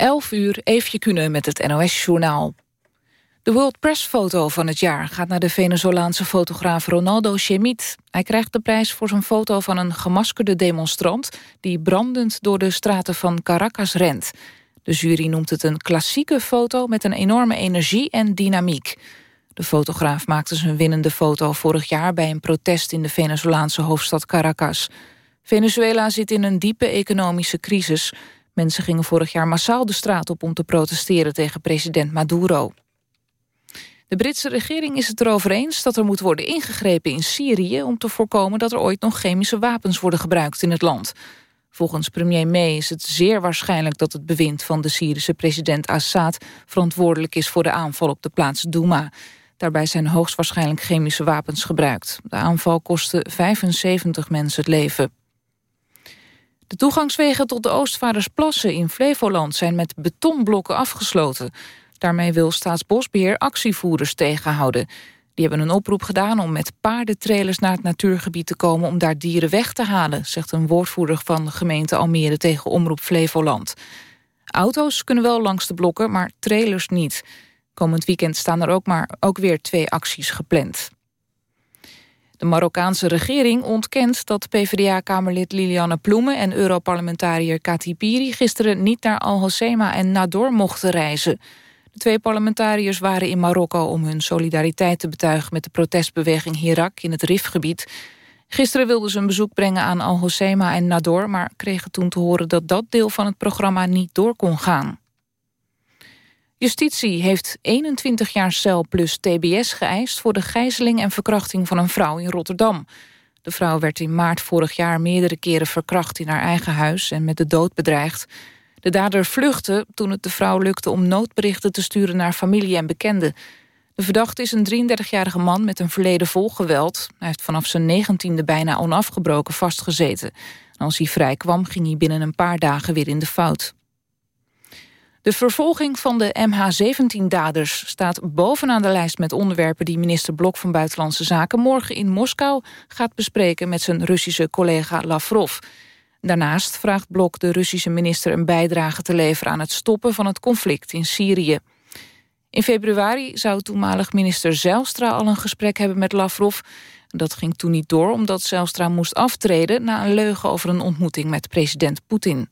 11 uur, Eefje Kunnen met het NOS-journaal. De World Press-foto van het jaar gaat naar de Venezolaanse fotograaf Ronaldo Chemit. Hij krijgt de prijs voor zijn foto van een gemaskerde demonstrant... die brandend door de straten van Caracas rent. De jury noemt het een klassieke foto met een enorme energie en dynamiek. De fotograaf maakte zijn winnende foto vorig jaar... bij een protest in de Venezolaanse hoofdstad Caracas. Venezuela zit in een diepe economische crisis... Mensen gingen vorig jaar massaal de straat op om te protesteren tegen president Maduro. De Britse regering is het erover eens dat er moet worden ingegrepen in Syrië... om te voorkomen dat er ooit nog chemische wapens worden gebruikt in het land. Volgens premier May is het zeer waarschijnlijk dat het bewind van de Syrische president Assad... verantwoordelijk is voor de aanval op de plaats Douma. Daarbij zijn hoogstwaarschijnlijk chemische wapens gebruikt. De aanval kostte 75 mensen het leven. De toegangswegen tot de Oostvaardersplassen in Flevoland zijn met betonblokken afgesloten. Daarmee wil Staatsbosbeheer actievoerders tegenhouden. Die hebben een oproep gedaan om met paardentrailers naar het natuurgebied te komen om daar dieren weg te halen, zegt een woordvoerder van de gemeente Almere tegen Omroep Flevoland. Auto's kunnen wel langs de blokken, maar trailers niet. Komend weekend staan er ook, maar ook weer twee acties gepland. De Marokkaanse regering ontkent dat PvdA-kamerlid Lilianne Ploemen... en Europarlementariër Kati Piri gisteren niet naar Al-Hoceima en Nador mochten reizen. De twee parlementariërs waren in Marokko om hun solidariteit te betuigen... met de protestbeweging Hirak in het Rifgebied. Gisteren wilden ze een bezoek brengen aan Al-Hoceima en Nador... maar kregen toen te horen dat dat deel van het programma niet door kon gaan. Justitie heeft 21 jaar cel plus tbs geëist... voor de gijzeling en verkrachting van een vrouw in Rotterdam. De vrouw werd in maart vorig jaar meerdere keren verkracht in haar eigen huis... en met de dood bedreigd. De dader vluchtte toen het de vrouw lukte om noodberichten te sturen... naar familie en bekenden. De verdachte is een 33-jarige man met een verleden vol geweld. Hij heeft vanaf zijn negentiende bijna onafgebroken vastgezeten. En als hij vrij kwam, ging hij binnen een paar dagen weer in de fout. De vervolging van de MH17-daders staat bovenaan de lijst met onderwerpen die minister Blok van Buitenlandse Zaken morgen in Moskou gaat bespreken met zijn Russische collega Lavrov. Daarnaast vraagt Blok de Russische minister een bijdrage te leveren aan het stoppen van het conflict in Syrië. In februari zou toenmalig minister Zijlstra al een gesprek hebben met Lavrov. Dat ging toen niet door omdat Zijlstra moest aftreden na een leugen over een ontmoeting met president Poetin.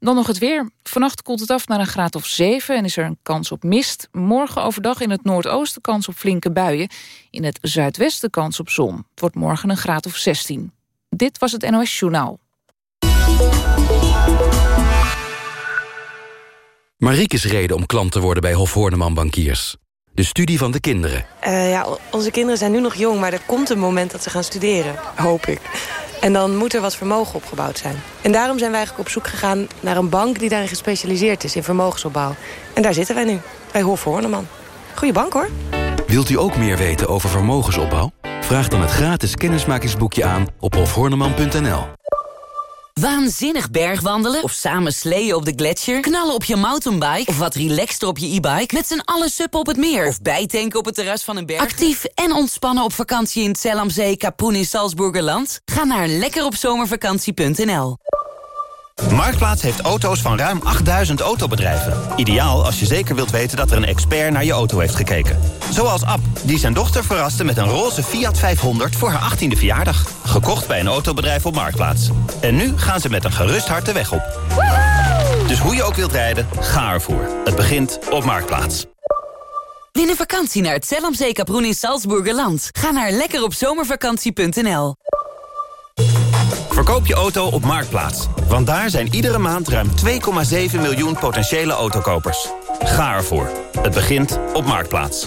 Dan nog het weer. Vannacht koelt het af naar een graad of 7 en is er een kans op mist. Morgen overdag in het noordoosten kans op flinke buien. In het zuidwesten kans op zon. Het wordt morgen een graad of 16. Dit was het NOS Journaal. Mariek reden om klant te worden bij Hof Horneman Bankiers. De studie van de kinderen. Uh, ja, onze kinderen zijn nu nog jong, maar er komt een moment dat ze gaan studeren. Hoop ik. En dan moet er wat vermogen opgebouwd zijn. En daarom zijn wij eigenlijk op zoek gegaan naar een bank... die daarin gespecialiseerd is in vermogensopbouw. En daar zitten wij nu, bij Hof Horneman. Goeie bank, hoor. Wilt u ook meer weten over vermogensopbouw? Vraag dan het gratis kennismakingsboekje aan op hofhorneman.nl. Waanzinnig bergwandelen of samen sleeën op de gletsjer... knallen op je mountainbike of wat relaxter op je e-bike... met z'n allen suppen op het meer of bijtanken op het terras van een berg. Actief en ontspannen op vakantie in Zellamzee, Kapoen in Salzburgerland? Ga naar lekkeropzomervakantie.nl. Marktplaats heeft auto's van ruim 8000 autobedrijven. Ideaal als je zeker wilt weten dat er een expert naar je auto heeft gekeken. Zoals Ab, die zijn dochter verraste met een roze Fiat 500 voor haar 18e verjaardag. Gekocht bij een autobedrijf op Marktplaats. En nu gaan ze met een gerust hart de weg op. Dus hoe je ook wilt rijden, ga ervoor. Het begint op Marktplaats. Win een vakantie naar het Zellamzee Kaproen in Salzburgerland. Ga naar lekkeropzomervakantie.nl Verkoop je auto op Marktplaats. Want daar zijn iedere maand ruim 2,7 miljoen potentiële autokopers. Ga ervoor. Het begint op Marktplaats.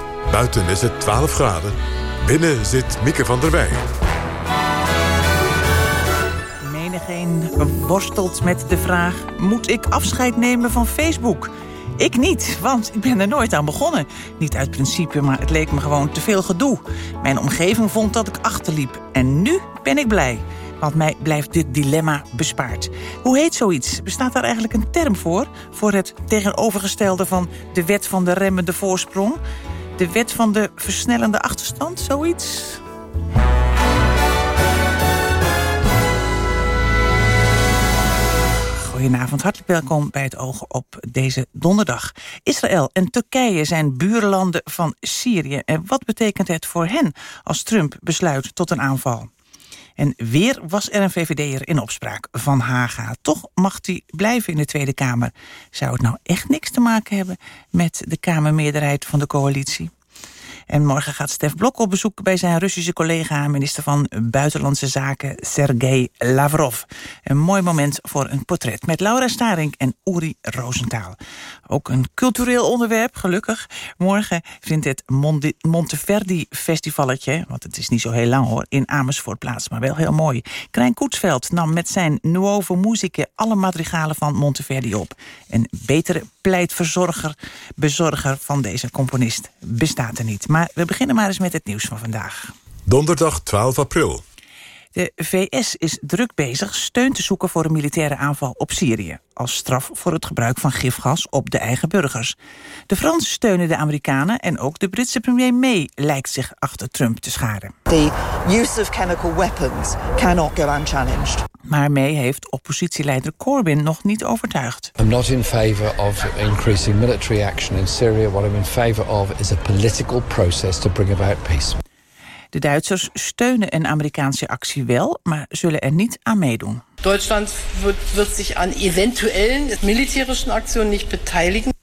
Buiten is het 12 graden. Binnen zit Mieke van der Wij. Menigeen worstelt met de vraag... moet ik afscheid nemen van Facebook... Ik niet, want ik ben er nooit aan begonnen. Niet uit principe, maar het leek me gewoon te veel gedoe. Mijn omgeving vond dat ik achterliep. En nu ben ik blij. Want mij blijft dit dilemma bespaard. Hoe heet zoiets? Bestaat daar eigenlijk een term voor? Voor het tegenovergestelde van de wet van de remmende voorsprong? De wet van de versnellende achterstand? Zoiets? Goedenavond, hartelijk welkom bij het oog op deze donderdag. Israël en Turkije zijn buurlanden van Syrië. En wat betekent het voor hen als Trump besluit tot een aanval? En weer was er een VVD'er in opspraak van Haga. Toch mag hij blijven in de Tweede Kamer. Zou het nou echt niks te maken hebben met de Kamermeerderheid van de coalitie? En morgen gaat Stef Blok op bezoek bij zijn Russische collega... minister van Buitenlandse Zaken Sergei Lavrov. Een mooi moment voor een portret met Laura Staring en Uri Rosenthal. Ook een cultureel onderwerp, gelukkig. Morgen vindt het Monteverdi Festivalletje... want het is niet zo heel lang hoor, in Amersfoort plaats, maar wel heel mooi. Krijn Koetsveld nam met zijn Nuovo Musica... alle madrigalen van Monteverdi op. Een betere pleitverzorger, bezorger van deze componist bestaat er niet. Maar we beginnen maar eens met het nieuws van vandaag. Donderdag 12 april. De VS is druk bezig steun te zoeken voor een militaire aanval op Syrië... als straf voor het gebruik van gifgas op de eigen burgers. De Fransen steunen de Amerikanen en ook de Britse premier May... lijkt zich achter Trump te scharen. The use of chemical weapons cannot go unchallenged. Maar May heeft oppositieleider Corbyn nog niet overtuigd. I'm not in favor of increasing military action in Syria. What I'm in favor of is a political process to bring about peace. De Duitsers steunen een Amerikaanse actie wel, maar zullen er niet aan meedoen. Duitsland wird, wird sich an eventuellen militärischen Aktionen nicht beteiligen.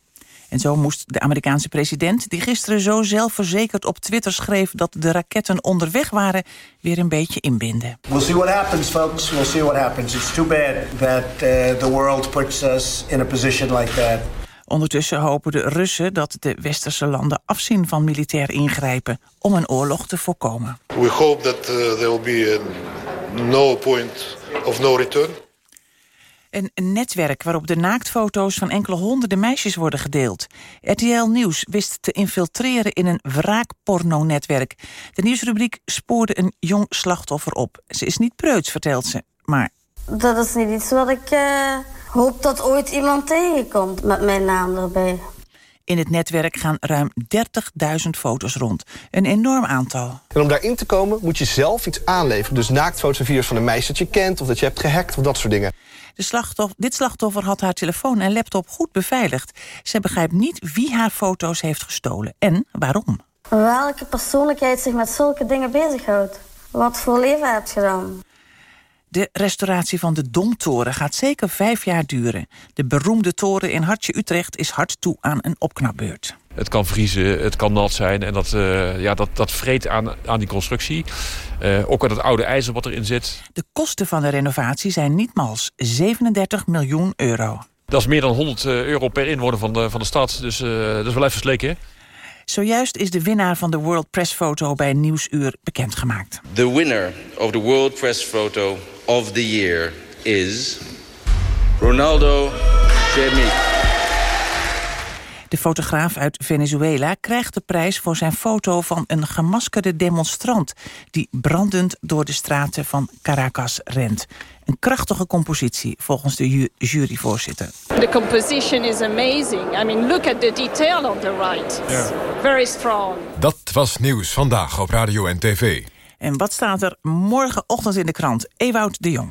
En zo moest de Amerikaanse president, die gisteren zo zelfverzekerd op Twitter schreef dat de raketten onderweg waren, weer een beetje inbinden. We'll see what happens, folks. We'll see what happens. It's too bad that uh, the world puts us in a position like that. Ondertussen hopen de Russen dat de westerse landen afzien van militair ingrijpen om een oorlog te voorkomen. We hope that uh, there will be no point of no return. Een netwerk waarop de naaktfoto's van enkele honderden meisjes worden gedeeld. RTL Nieuws wist te infiltreren in een wraakporno-netwerk. De nieuwsrubriek spoorde een jong slachtoffer op. Ze is niet preuts, vertelt ze, maar... Dat is niet iets wat ik uh, hoop dat ooit iemand tegenkomt met mijn naam erbij. In het netwerk gaan ruim 30.000 foto's rond. Een enorm aantal. En om daarin te komen moet je zelf iets aanleveren. Dus naaktfoto's en video's van een meisje dat je kent... of dat je hebt gehackt of dat soort dingen. De slachtoffer, dit slachtoffer had haar telefoon en laptop goed beveiligd. Ze begrijpt niet wie haar foto's heeft gestolen en waarom. Welke persoonlijkheid zich met zulke dingen bezighoudt. Wat voor leven heb je dan? De restauratie van de Domtoren gaat zeker vijf jaar duren. De beroemde toren in Hartje Utrecht is hard toe aan een opknapbeurt. Het kan vriezen, het kan nat zijn en dat, uh, ja, dat, dat vreet aan, aan die constructie. Uh, ook aan het oude ijzer wat erin zit. De kosten van de renovatie zijn niet mals 37 miljoen euro. Dat is meer dan 100 euro per inwoner van de, van de stad, dus uh, dat is wel even sleken. Zojuist is de winnaar van de World Press Photo bij Nieuwsuur bekendgemaakt. The winner of the World Press Photo of the year is Ronaldo. De fotograaf uit Venezuela krijgt de prijs voor zijn foto van een gemaskerde demonstrant... die brandend door de straten van Caracas rent. Een krachtige compositie, volgens de ju juryvoorzitter. The composition is amazing. I mean, look at the detail on the right. Yeah. Very strong. Dat was nieuws vandaag op Radio en TV. En wat staat er morgenochtend in de krant? Ewout de Jong.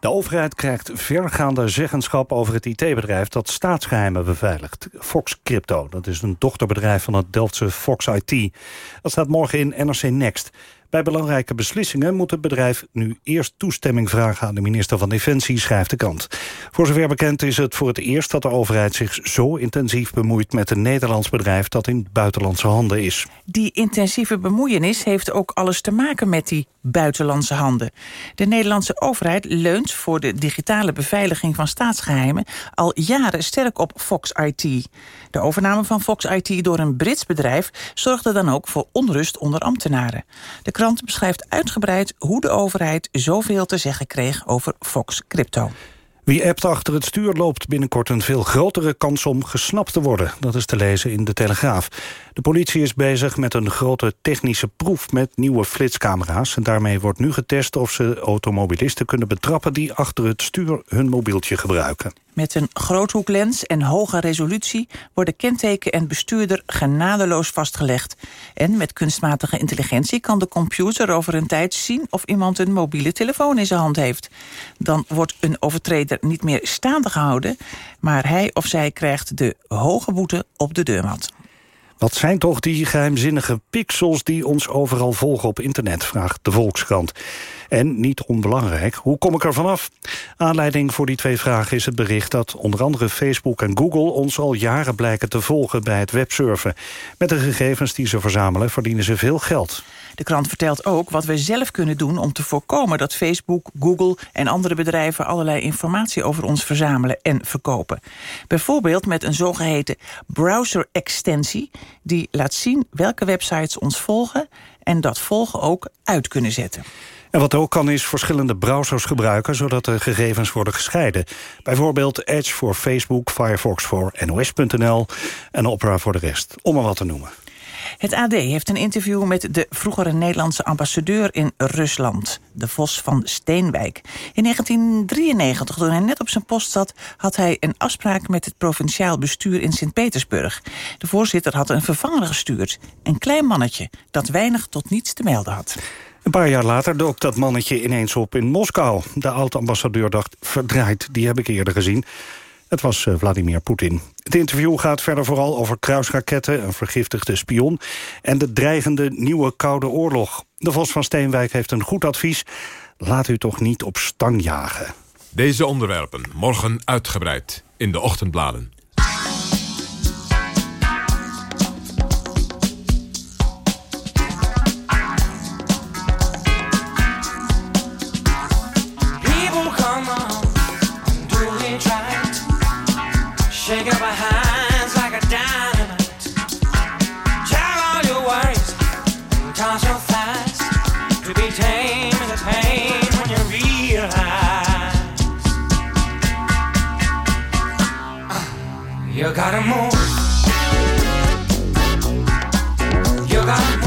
De overheid krijgt vergaande zeggenschap over het IT-bedrijf... dat staatsgeheimen beveiligt. Fox Crypto, dat is een dochterbedrijf van het Delftse Fox IT. Dat staat morgen in NRC Next. Bij belangrijke beslissingen moet het bedrijf nu eerst toestemming vragen aan de minister van Defensie, schrijft de krant. Voor zover bekend is het voor het eerst dat de overheid zich zo intensief bemoeit met een Nederlands bedrijf dat in buitenlandse handen is. Die intensieve bemoeienis heeft ook alles te maken met die buitenlandse handen. De Nederlandse overheid leunt voor de digitale beveiliging van staatsgeheimen al jaren sterk op Fox IT. De overname van Fox IT door een Brits bedrijf zorgde dan ook voor onrust onder ambtenaren. De beschrijft uitgebreid hoe de overheid zoveel te zeggen kreeg over Fox Crypto. Wie appt achter het stuur loopt binnenkort een veel grotere kans om gesnapt te worden. Dat is te lezen in De Telegraaf. De politie is bezig met een grote technische proef met nieuwe flitscamera's. En daarmee wordt nu getest of ze automobilisten kunnen betrappen... die achter het stuur hun mobieltje gebruiken. Met een groothoeklens en hoge resolutie worden kenteken en bestuurder genadeloos vastgelegd. En met kunstmatige intelligentie kan de computer over een tijd zien of iemand een mobiele telefoon in zijn hand heeft. Dan wordt een overtreder niet meer staande gehouden, maar hij of zij krijgt de hoge boete op de deurmat. Wat zijn toch die geheimzinnige pixels die ons overal volgen op internet, vraagt de Volkskrant. En niet onbelangrijk, hoe kom ik er vanaf? Aanleiding voor die twee vragen is het bericht dat onder andere Facebook en Google ons al jaren blijken te volgen bij het websurfen. Met de gegevens die ze verzamelen verdienen ze veel geld. De krant vertelt ook wat we zelf kunnen doen om te voorkomen dat Facebook, Google en andere bedrijven allerlei informatie over ons verzamelen en verkopen. Bijvoorbeeld met een zogeheten browser-extensie die laat zien welke websites ons volgen en dat volgen ook uit kunnen zetten. En wat ook kan is verschillende browsers gebruiken... zodat de gegevens worden gescheiden. Bijvoorbeeld Edge voor Facebook, Firefox voor NOS.nl... en Opera voor de rest, om maar wat te noemen. Het AD heeft een interview met de vroegere Nederlandse ambassadeur in Rusland, de Vos van Steenwijk. In 1993, toen hij net op zijn post zat, had hij een afspraak met het provinciaal bestuur in Sint-Petersburg. De voorzitter had een vervanger gestuurd, een klein mannetje dat weinig tot niets te melden had. Een paar jaar later dook dat mannetje ineens op in Moskou. De oud-ambassadeur dacht, verdraaid, die heb ik eerder gezien. Het was eh, Vladimir Poetin. Het interview gaat verder vooral over kruisraketten... een vergiftigde spion en de dreigende nieuwe Koude Oorlog. De Vos van Steenwijk heeft een goed advies. Laat u toch niet op stang jagen. Deze onderwerpen morgen uitgebreid in de ochtendbladen. Gotta move. You move.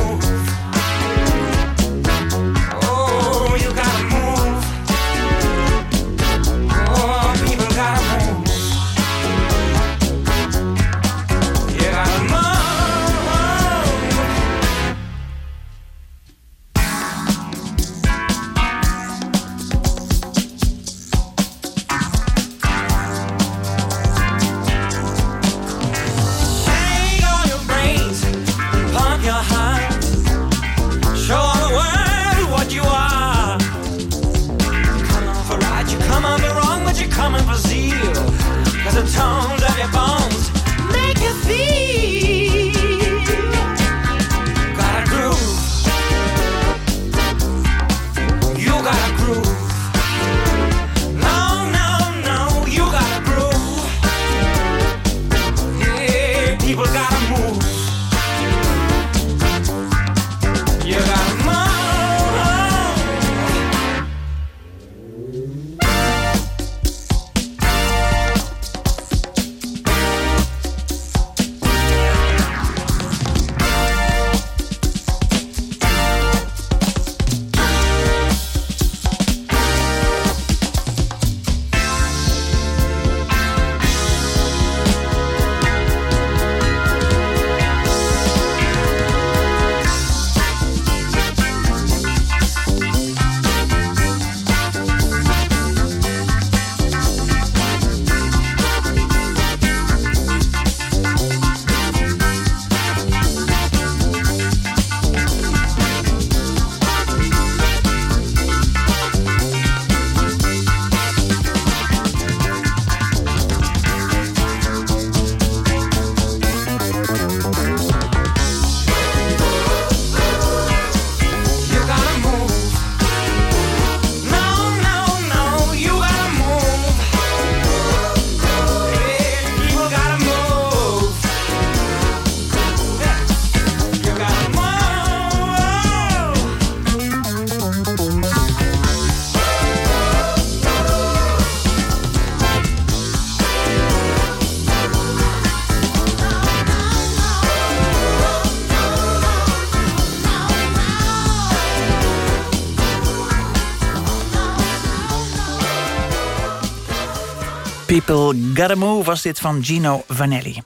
Gotta Move was dit van Gino Vanelli.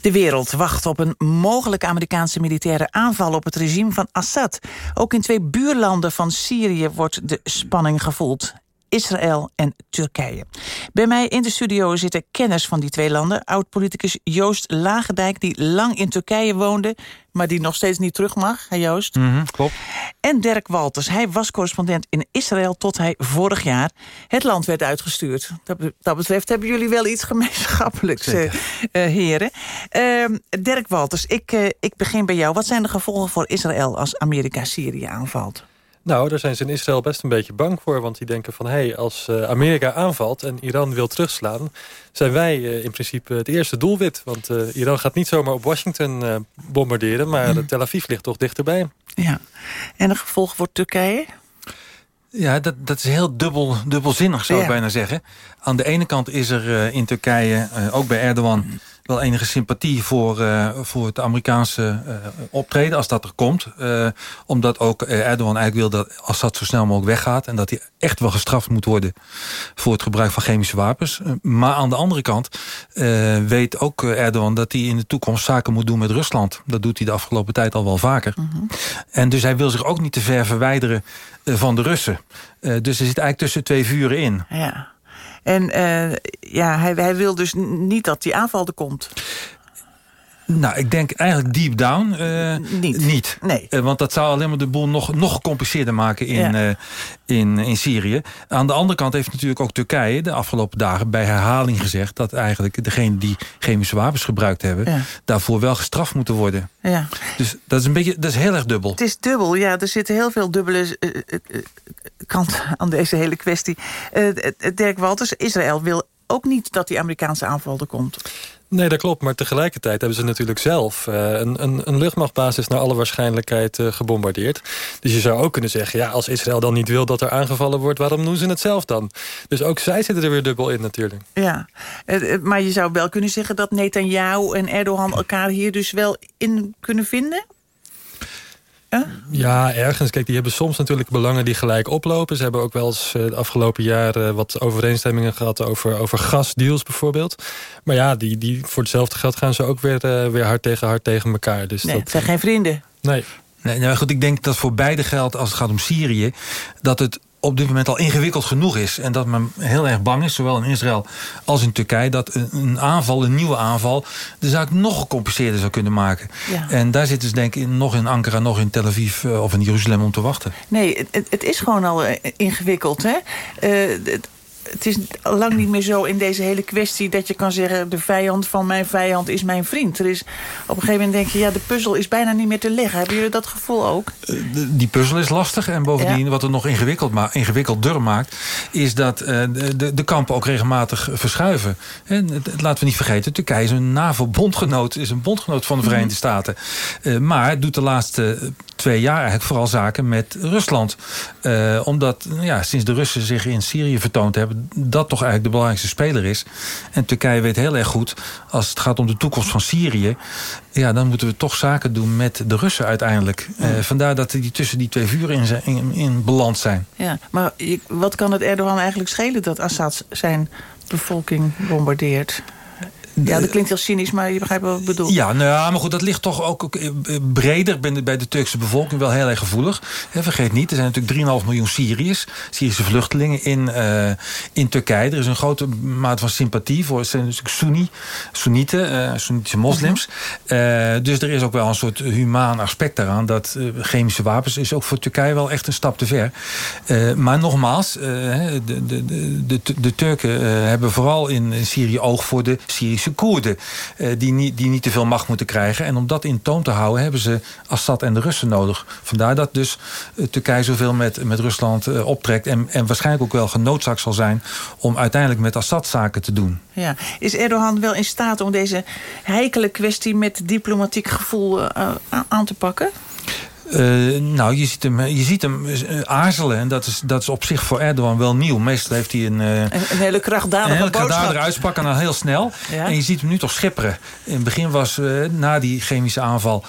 De wereld wacht op een mogelijke Amerikaanse militaire aanval op het regime van Assad. Ook in twee buurlanden van Syrië wordt de spanning gevoeld. Israël en Turkije. Bij mij in de studio zitten kenners van die twee landen. Oud-politicus Joost Lagendijk, die lang in Turkije woonde... maar die nog steeds niet terug mag, hè Joost? Mhm, klopt. En Dirk Walters, hij was correspondent in Israël... tot hij vorig jaar het land werd uitgestuurd. Dat, be- dat betreft hebben jullie wel iets gemeenschappelijks, eh, eh, heren. Ehm, Dirk Walters, ik, eh, ik begin bij jou. Wat zijn de gevolgen voor Israël als Amerika Syrië aanvalt? Nou, daar zijn ze in Israël best een beetje bang voor. Want die denken van, hé, hey, als eh, Amerika aanvalt en Iran wil terugslaan... zijn wij eh, in principe het eerste doelwit. Want eh, Iran gaat niet zomaar op Washington eh, bombarderen... maar Mhm. Tel Aviv ligt toch dichterbij. Ja. En de gevolgen voor Turkije? Ja, dat, dat is heel dubbel, dubbelzinnig, zou ik bijna zeggen. Aan de ene kant is er eh, in Turkije, eh, ook bij Erdogan... wel enige sympathie voor, eh, voor het Amerikaanse eh, optreden, als dat er komt. Eh, omdat ook Erdogan eigenlijk wil dat Assad zo snel mogelijk weggaat... en dat hij echt wel gestraft moet worden voor het gebruik van chemische wapens. Maar aan de andere kant weet ook Erdogan... dat hij in de toekomst zaken moet doen met Rusland. Dat doet hij de afgelopen tijd al wel vaker. En dus hij wil zich ook niet te ver verwijderen van de Russen. Dus er zit eigenlijk tussen twee vuren in. Ja. En eh, ja, hij, hij wil dus niet dat die aanval er komt. Nou, ik denk eigenlijk deep down eh, niet. Nee. Eh, want dat zou alleen maar de boel nog, nog gecompliceerder maken in, Ja. eh, in, in Syrië. Aan de andere kant heeft natuurlijk ook Turkije de afgelopen dagen bij herhaling gezegd... dat eigenlijk degenen die chemische wapens gebruikt hebben... Ja. daarvoor wel gestraft moeten worden. Ja. Dus dat is, een beetje, dat is heel erg dubbel. Het is dubbel, ja. Er zitten heel veel dubbele kanten aan deze hele kwestie. Dirk Walters, Israël wil ook niet dat die Amerikaanse aanval er komt. Nee, dat klopt. Maar tegelijkertijd hebben ze natuurlijk zelf eh, een, een, een luchtmachtbasis naar alle waarschijnlijkheid eh, gebombardeerd. Dus je zou ook kunnen zeggen, ja, als Israël dan niet wil dat er aangevallen wordt, waarom doen ze het zelf dan? Dus ook zij zitten er weer dubbel in natuurlijk. Ja, maar je zou wel kunnen zeggen dat Netanyahu en Erdogan elkaar hier dus wel in kunnen vinden? Ja, ergens. Kijk, die hebben soms natuurlijk belangen die gelijk oplopen. Ze hebben ook wel eens eh, de afgelopen jaren wat overeenstemmingen gehad over, over gasdeals bijvoorbeeld. Maar ja, die, die, voor hetzelfde geld gaan ze ook weer, eh, weer hard tegen hard tegen elkaar. Dus Nee, dat, het zijn geen vrienden. Nee. Nee, nou goed, ik denk dat voor beide geldt als het gaat om Syrië... dat het op dit moment al ingewikkeld genoeg is. En dat men heel erg bang is, zowel in Israël als in Turkije... dat een, aanval, een nieuwe aanval, de zaak nog gecompliceerder zou kunnen maken. Ja. En daar zitten ze denk ik nog in Ankara, nog in Tel Aviv eh, of in Jeruzalem om te wachten. Nee, het- het, is gewoon al eh, ingewikkeld. Hè? Eh, het, het is lang niet meer zo in deze hele kwestie... dat je kan zeggen, de vijand van mijn vijand is mijn vriend. Er is, op een gegeven moment denk je, ja, de puzzel is bijna niet meer te leggen. Hebben jullie dat gevoel ook? De- die puzzel is lastig. En bovendien, wat het nog ingewikkeld ma ingewikkelder maakt... is dat eh, de, de, kampen ook regelmatig verschuiven. En, laten we niet vergeten, Turkije is een NAVO-bondgenoot... is een bondgenoot van de Verenigde Staten. Eh, maar doet de laatste twee jaar eigenlijk vooral zaken met Rusland. Eh, omdat ja, sinds de Russen zich in Syrië vertoond hebben... dat toch eigenlijk de belangrijkste speler is. En Turkije weet heel erg goed, als het gaat om de toekomst van Syrië... ja, dan moeten we toch zaken doen met de Russen uiteindelijk. Eh, vandaar dat die tussen die twee vuren in, zijn, in, in beland zijn. Ja, maar wat kan het Erdogan eigenlijk schelen... dat Assad zijn bevolking bombardeert? Ja, dat klinkt heel cynisch, maar je begrijpt wat ik bedoel. Ja, nou ja, maar goed, dat ligt toch ook, ook eh, breder bij de, bij de Turkse bevolking wel heel erg gevoelig. Vergeet niet, er zijn natuurlijk 3,5 miljoen Syriërs, Syrische vluchtelingen in, eh, in Turkije. Er is een grote mate van sympathie voor het zijn natuurlijk Sunni, Soenieten, eh Soenitische moslims. Eh, dus er is ook wel een soort humaan aspect daaraan. Dat eh, chemische wapens is ook voor Turkije wel echt een stap te ver. Eh, maar nogmaals, eh, de, de, de, de, Turken eh, hebben vooral in Syrië oog voor de Syrische Koerden. eh, die, niet, die niet te veel macht moeten krijgen. En om dat in toon te houden hebben ze Assad en de Russen nodig. Vandaar dat dus eh, Turkije zoveel met, met Rusland eh, optrekt. En, en waarschijnlijk ook wel genoodzaakt zal zijn om uiteindelijk met Assad zaken te doen. Ja. Is Erdogan wel in staat om deze heikele kwestie... met diplomatiek gevoel aan te pakken? Uh, nou, je ziet hem, je ziet hem uh, aarzelen. En dat is, dat is op zich voor Erdogan wel nieuw. Meestal heeft hij een... Uh, een, een, hele krachtdadige Een hele krachtdadige uitspraak en dan heel snel. Ja. En je ziet hem nu toch schipperen. In het begin was na die chemische aanval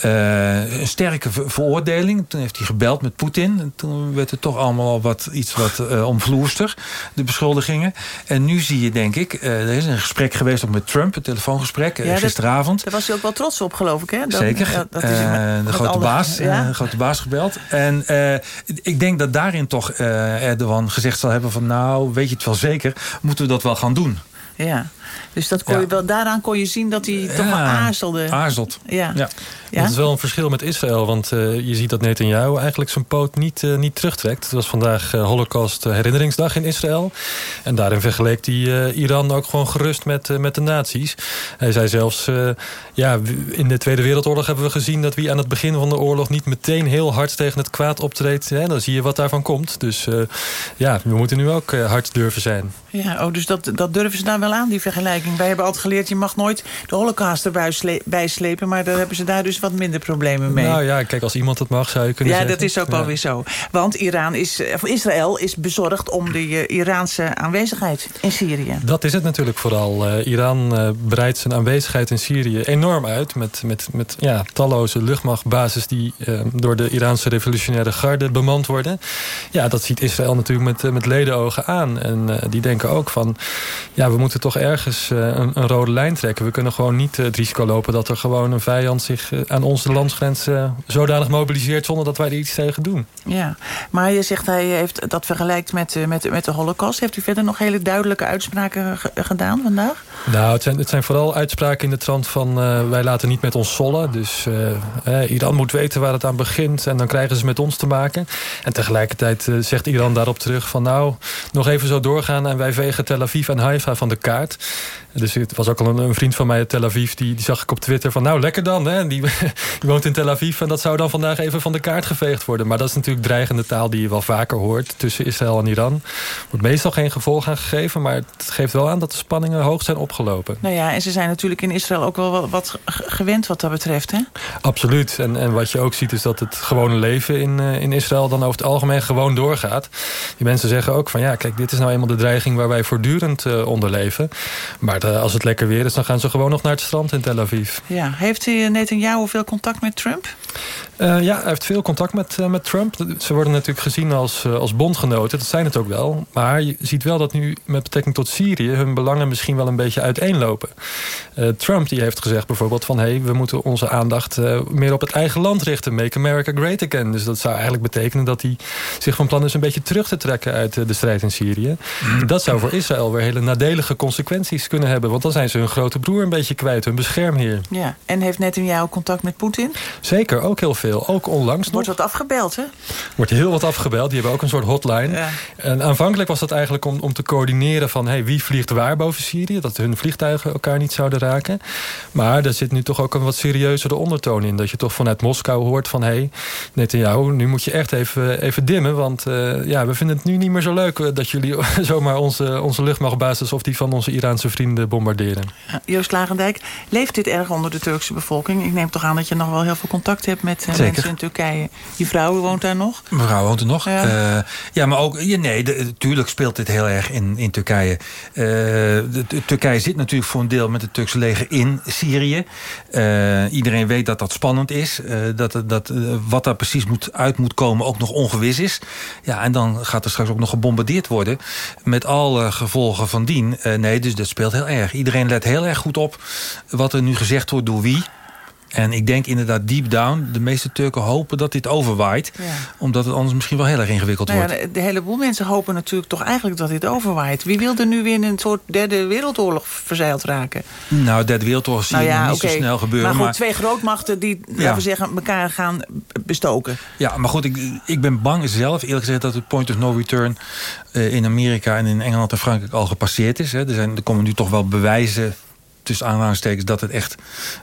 een sterke veroordeling. Toen heeft hij gebeld met Poetin. En toen werd het toch allemaal wat, iets wat omvloerster. De beschuldigingen. En nu zie je, denk ik... er is een gesprek geweest ook met Trump. Een telefoongesprek ja, gisteravond. Daar was hij ook wel trots op, geloof ik. Hè? Dat, Zeker. Dat is met, de grote baas. Ja? Uh, grote baas gebeld. En uh, ik denk dat daarin toch uh, Erdogan gezegd zal hebben van... nou, weet je het wel zeker, moeten we dat wel gaan doen. Ja, dus dat kon je wel, daaraan kon je zien dat hij toch wel aarzelde. Aarzelt. Ja. ja. Ja? Dat is wel een verschil met Israël. Want uh, je ziet dat Netanyahu eigenlijk zijn poot niet, uh, niet terugtrekt. Het was vandaag uh, Holocaust herinneringsdag in Israël. En daarin vergeleek hij Iran ook gewoon gerust met, met de nazi's. Hij zei zelfs... ja, in de Tweede Wereldoorlog hebben we gezien... dat wie aan het begin van de oorlog niet meteen heel hard tegen het kwaad optreedt. Hè, dan zie je wat daarvan komt. Dus ja, we moeten nu ook hard durven zijn. Ja, oh, dus dat, dat durven ze daar wel aan, die vergelijking. Wij hebben altijd geleerd, je mag nooit de holocaust erbij sle slepen. Maar daar hebben ze daar dus wat minder problemen mee. Nou ja, kijk, als iemand het mag, zou je kunnen ja, zeggen. Ja, dat is ook wel weer zo. Want Iran is, of Israël is bezorgd om de uh, Iraanse aanwezigheid in Syrië. Dat is het natuurlijk vooral. Uh, Iran uh, breidt zijn aanwezigheid in Syrië enorm uit. Met, met, met ja, talloze luchtmachtbases die door de Iraanse revolutionaire garde bemand worden. Ja, dat ziet Israël natuurlijk met, met ledenogen aan. En die denken ook van, ja, we moeten toch ergens een, een, rode lijn trekken. We kunnen gewoon niet het risico lopen dat er gewoon een vijand zich aan onze landsgrens zodanig mobiliseert zonder dat wij er iets tegen doen. Ja, maar je zegt hij heeft dat vergelijkt met, met, met de holocaust. Heeft u verder nog hele duidelijke uitspraken gedaan vandaag? Nou, het zijn, het zijn vooral uitspraken in de trant van uh, wij laten niet met ons sollen. Dus uh, Iran moet weten waar het aan begint en dan krijgen ze met ons te maken. En tegelijkertijd uh, zegt Iran daarop terug van nou, nog even zo doorgaan en wij vegen Tel Aviv en Haifa van de kaart. Dus het was ook al een, een vriend van mij uit Tel Aviv, die, die zag ik op Twitter van nou lekker dan. Hè? Die, die woont in Tel Aviv en dat zou dan vandaag even van de kaart geveegd worden. Maar dat is natuurlijk dreigende taal die je wel vaker hoort tussen Israël en Iran. Er wordt meestal geen gevolg aan gegeven, maar het geeft wel aan dat de spanningen hoog zijn opgelopen. Nou ja, en ze zijn natuurlijk in Israël ook wel wat gewend wat dat betreft, hè? Absoluut. En, en wat je ook ziet is dat het gewone leven in, uh, in Israël dan over het algemeen gewoon doorgaat. Die mensen zeggen ook van ja, kijk, dit is nou eenmaal de dreiging waar wij voortdurend uh, onder leven. Maar de, als het lekker weer is, dan gaan ze gewoon nog naar het strand in Tel Aviv. Ja, heeft Netanyahu veel contact met Trump? Uh, ja, hij heeft veel contact met, uh, met Trump. Ze worden natuurlijk gezien als, uh, als bondgenoten. Dat zijn het ook wel. Maar je ziet wel dat nu met betrekking tot Syrië... hun belangen misschien wel een beetje uiteenlopen. Trump die heeft gezegd bijvoorbeeld van... hey, we moeten onze aandacht meer op het eigen land richten. Make America Great Again. Dus dat zou eigenlijk betekenen dat hij zich van plan is... een beetje terug te trekken uit de strijd in Syrië. Mm. Dat zou voor Israël weer hele nadelige consequenties kunnen hebben. Want dan zijn ze hun grote broer een beetje kwijt. Hun beschermheer. Ja, en heeft Netanyahu contact met Poetin? Zeker, ook heel veel. Ook onlangs Wordt wat afgebeld, hè? Wordt heel wat afgebeld. Die hebben ook een soort hotline. Ja. En aanvankelijk was dat eigenlijk om, om te coördineren van... Hey, wie vliegt waar boven Syrië. Dat hun vliegtuigen elkaar niet zouden raken. Maar er zit nu toch ook een wat serieuzere ondertoon in. Dat je toch vanuit Moskou hoort van... Hey, Netanyahu, nu moet je echt even, even dimmen. Want uh, ja, we vinden het nu niet meer zo leuk... dat jullie zomaar onze, onze luchtmachtbasis... of die van onze Iraanse vrienden bombarderen. Joost Lagendijk, leeft dit erg onder de Turkse bevolking? Ik neem toch aan dat je nog wel heel veel contact hebt met... Zeker. mensen in Turkije. Je vrouw woont daar nog? Mijn vrouw woont er nog. Ja, uh, ja maar ook, ja, nee, natuurlijk speelt dit heel erg in, in Turkije. Uh, de, de, Turkije zit natuurlijk voor een deel met het Turkse leger in Syrië. Uh, iedereen weet dat dat spannend is. dat, dat wat daar precies moet, uit moet komen ook nog ongewis is. Ja, en dan gaat er straks ook nog gebombardeerd worden. Met alle gevolgen van dien. nee, dus dat speelt heel erg. Iedereen let heel erg goed op wat er nu gezegd wordt door wie. En ik denk inderdaad deep down, de meeste Turken hopen dat dit overwaait. Ja. Omdat het anders misschien wel heel erg ingewikkeld nou wordt. Ja, de, de heleboel mensen hopen natuurlijk toch eigenlijk dat dit overwaait. Wie wil er nu weer in een soort derde wereldoorlog verzeild raken? Nou, derde wereldoorlog zie je nou ja, niet okay. zo snel gebeuren. Maar goed, maar... twee grootmachten die, laten we zeggen, elkaar gaan bestoken. Ja, maar goed, ik, ik ben bang zelf, eerlijk gezegd, dat het point of no return uh, in Amerika en in Engeland en Frankrijk al gepasseerd is. Hè. Er, zijn, er komen nu toch wel bewijzen tussen aanhalingstekens dat het echt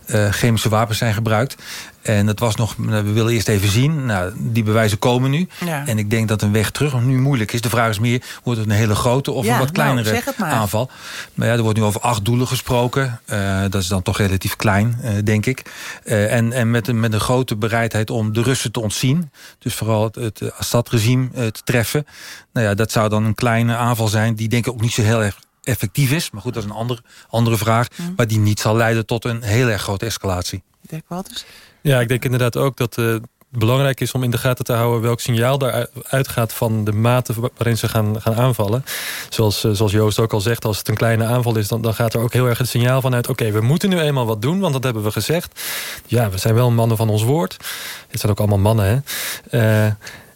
uh, chemische wapens zijn gebruikt. En dat was nog, we willen eerst even zien. Nou, die bewijzen komen nu. Ja. En ik denk dat een weg terug nu moeilijk is. De vraag is meer, wordt het een hele grote of ja, een wat nou, kleinere maar. aanval? Maar ja, er wordt nu over acht doelen gesproken. Uh, dat is dan toch relatief klein, uh, denk ik. Uh, en en met, een, met een grote bereidheid om de Russen te ontzien. Dus vooral het, het Assad-regime te treffen. Nou ja, dat zou dan een kleine aanval zijn... die denk ik ook niet zo heel erg effectief is. Maar goed, dat is een andere, andere vraag. Mm. Maar die niet zal leiden tot een heel erg grote escalatie. Dirk Walters? Ja, ik denk inderdaad ook dat uh, het belangrijk is om in de gaten te houden... welk signaal daaruit gaat van de mate waarin ze gaan, gaan aanvallen. Zoals, uh, zoals Joost ook al zegt, als het een kleine aanval is... dan, dan gaat er ook heel erg het signaal van uit... oké, we moeten nu eenmaal wat doen, want dat hebben we gezegd. Ja, we zijn wel mannen van ons woord. Het zijn ook allemaal mannen, hè. Uh,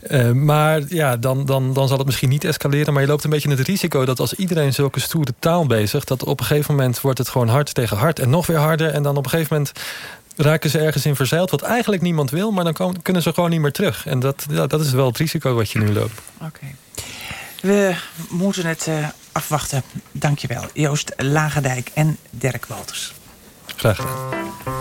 uh, maar ja, dan, dan, dan zal het misschien niet escaleren. Maar je loopt een beetje het risico dat als iedereen zulke stoere taal bezigt... dat op een gegeven moment wordt het gewoon hard tegen hard en nog weer harder. En dan op een gegeven moment raken ze ergens in verzeild... wat eigenlijk niemand wil, maar dan komen, kunnen ze gewoon niet meer terug. En dat, ja, dat is wel het risico wat je nu loopt. Oké. Okay. We moeten het uh, afwachten. Dankjewel. Joost Lagerdijk en Dirk Walters. Graag gedaan.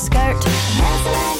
skirt.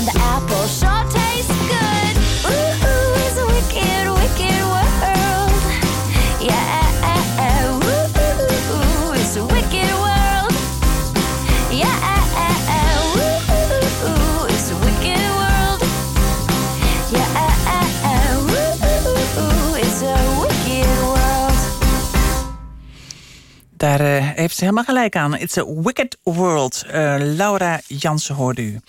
And the apple sure Daar uh, heeft ze helemaal gelijk aan. It's a wicked world. Uh, Laura Jansen hoorde u.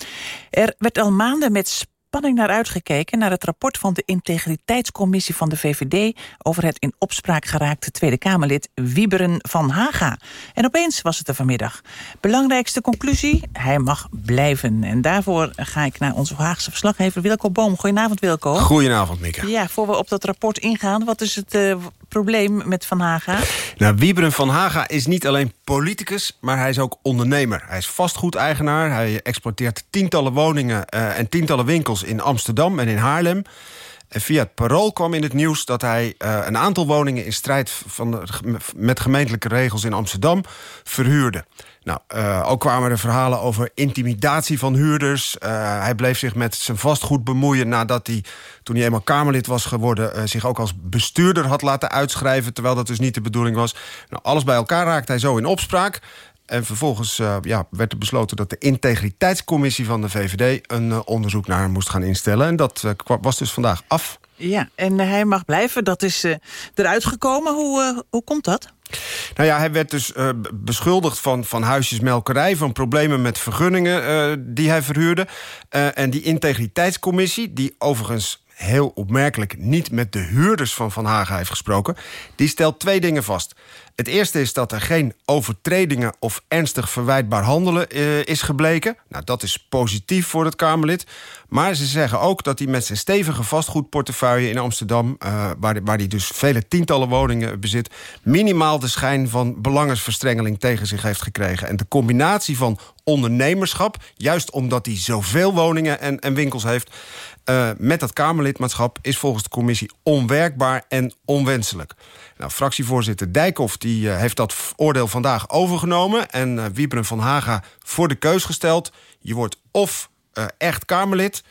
Er werd al maanden met spanning naar uitgekeken... naar het rapport van de Integriteitscommissie van de VVD... over het in opspraak geraakte Tweede Kamerlid Wieberen van Haga. En opeens was het er vanmiddag. Belangrijkste conclusie, hij mag blijven. En daarvoor ga ik naar onze Haagse verslaggever Wilco Boom. Goedenavond, Wilco. Goedenavond, Mika. Ja, voor we op dat rapport ingaan, wat is het uh, probleem met Van Haga? Nou, Wieberen van Haga is niet alleen politicus, maar hij is ook ondernemer. Hij is vastgoedeigenaar, hij exploiteert tientallen woningen uh, en tientallen winkels in Amsterdam en in Haarlem. En via het parool kwam in het nieuws dat hij uh, een aantal woningen... in strijd van met gemeentelijke regels in Amsterdam verhuurde. Nou, uh, ook kwamen er verhalen over intimidatie van huurders. Uh, hij bleef zich met zijn vastgoed bemoeien nadat hij, toen hij eenmaal Kamerlid was geworden... Uh, zich ook als bestuurder had laten uitschrijven... terwijl dat dus niet de bedoeling was. Nou, alles bij elkaar raakte hij zo in opspraak. En vervolgens ja, werd er besloten dat de integriteitscommissie van de VVD... een onderzoek naar hem moest gaan instellen. En dat was dus vandaag af. Ja, en hij mag blijven. Dat is eruit gekomen. Hoe, hoe komt dat? Nou ja, hij werd dus uh, beschuldigd van, van huisjesmelkerij... van problemen met vergunningen uh, die hij verhuurde. Uh, en die integriteitscommissie, die overigens heel opmerkelijk... niet met de huurders van Van Haga heeft gesproken... die stelt twee dingen vast. Het eerste is dat er geen overtredingen of ernstig verwijtbaar handelen uh, is gebleken. Nou, dat is positief voor het Kamerlid. Maar ze zeggen ook dat hij met zijn stevige vastgoedportefeuille in Amsterdam... Uh, waar, waar hij dus vele tientallen woningen bezit... minimaal de schijn van belangensverstrengeling tegen zich heeft gekregen. En de combinatie van ondernemerschap... juist omdat hij zoveel woningen en, en winkels heeft... Uh, met dat Kamerlidmaatschap is volgens de commissie onwerkbaar en onwenselijk. Nou, fractievoorzitter Dijkhoff die, uh, heeft dat oordeel vandaag overgenomen... en uh, Wiebren van Haga voor de keus gesteld. Je wordt of echt Kamerlid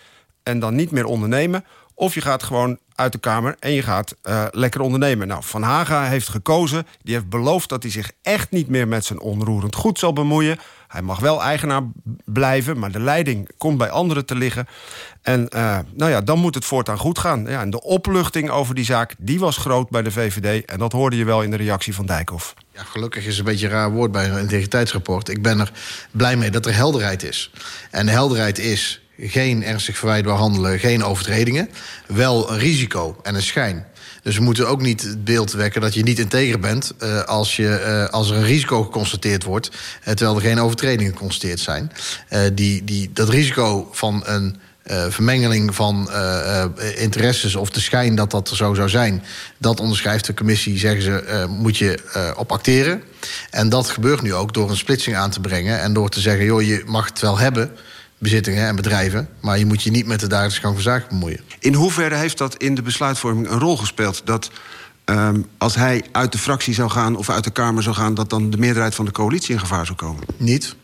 en dan niet meer ondernemen... of je gaat gewoon uit de Kamer en je gaat lekker ondernemen. Nou, Van Haga heeft gekozen. Die heeft beloofd dat hij zich echt niet meer met zijn onroerend goed zal bemoeien. Hij mag wel eigenaar blijven, maar de leiding komt bij anderen te liggen. En uh, nou ja, dan moet het voortaan goed gaan. Ja, en de opluchting over die zaak, die was groot bij de VVD. En dat hoorde je wel in de reactie van Dijkhoff. Ja, gelukkig is een beetje een raar woord bij een integriteitsrapport. Ik ben er blij mee dat er helderheid is. En de helderheid is geen ernstig verwijtbaar handelen, geen overtredingen. Wel een risico en een schijn. Dus we moeten ook niet het beeld wekken dat je niet integer bent... Uh, als, je, uh, als er een risico geconstateerd wordt... Uh, terwijl er geen overtredingen geconstateerd zijn. die, die, dat risico van een vermengeling van interesses of de schijn dat dat er zo zou zijn... dat onderschrijft de commissie, zeggen ze, moet je op acteren. En dat gebeurt nu ook door een splitsing aan te brengen... en door te zeggen, joh, je mag het wel hebben bezittingen en bedrijven... maar je moet je niet met de dagelijkse gang van zaken bemoeien. In hoeverre heeft dat in de besluitvorming een rol gespeeld... dat um, als hij uit de fractie zou gaan of uit de Kamer zou gaan... dat dan de meerderheid van de coalitie in gevaar zou komen? Niet.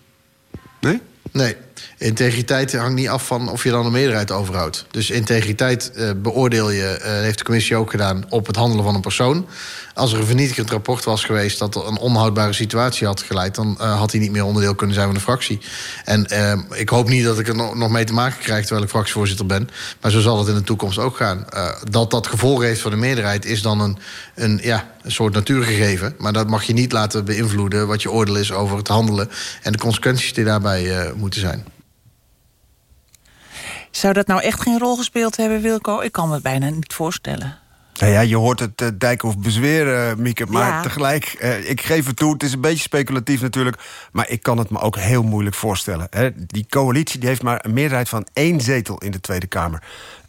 Nee? Nee. Integriteit hangt niet af van of je dan een meerderheid overhoudt. Dus integriteit uh, beoordeel je, uh, heeft de commissie ook gedaan... op het handelen van een persoon. Als er een vernietigend rapport was geweest... dat een onhoudbare situatie had geleid... dan uh, had hij niet meer onderdeel kunnen zijn van de fractie. En ik hoop niet dat ik er nog mee te maken krijg... terwijl ik fractievoorzitter ben. Maar zo zal het in de toekomst ook gaan. dat dat gevolgen heeft voor de meerderheid... is dan een, een, ja, een soort natuurgegeven. Maar dat mag je niet laten beïnvloeden... wat je oordeel is over het handelen... en de consequenties die daarbij moeten zijn. Zou dat nou echt geen rol gespeeld hebben, Wilco? Ik kan me het bijna niet voorstellen. Nou ja, je hoort het uh, Dijkhoff bezweren, uh, Mieke. Maar ja. tegelijk, uh, ik geef het toe, het is een beetje speculatief natuurlijk... maar ik kan het me ook heel moeilijk voorstellen. Hè. Die coalitie die heeft maar een meerderheid van één zetel in de Tweede Kamer.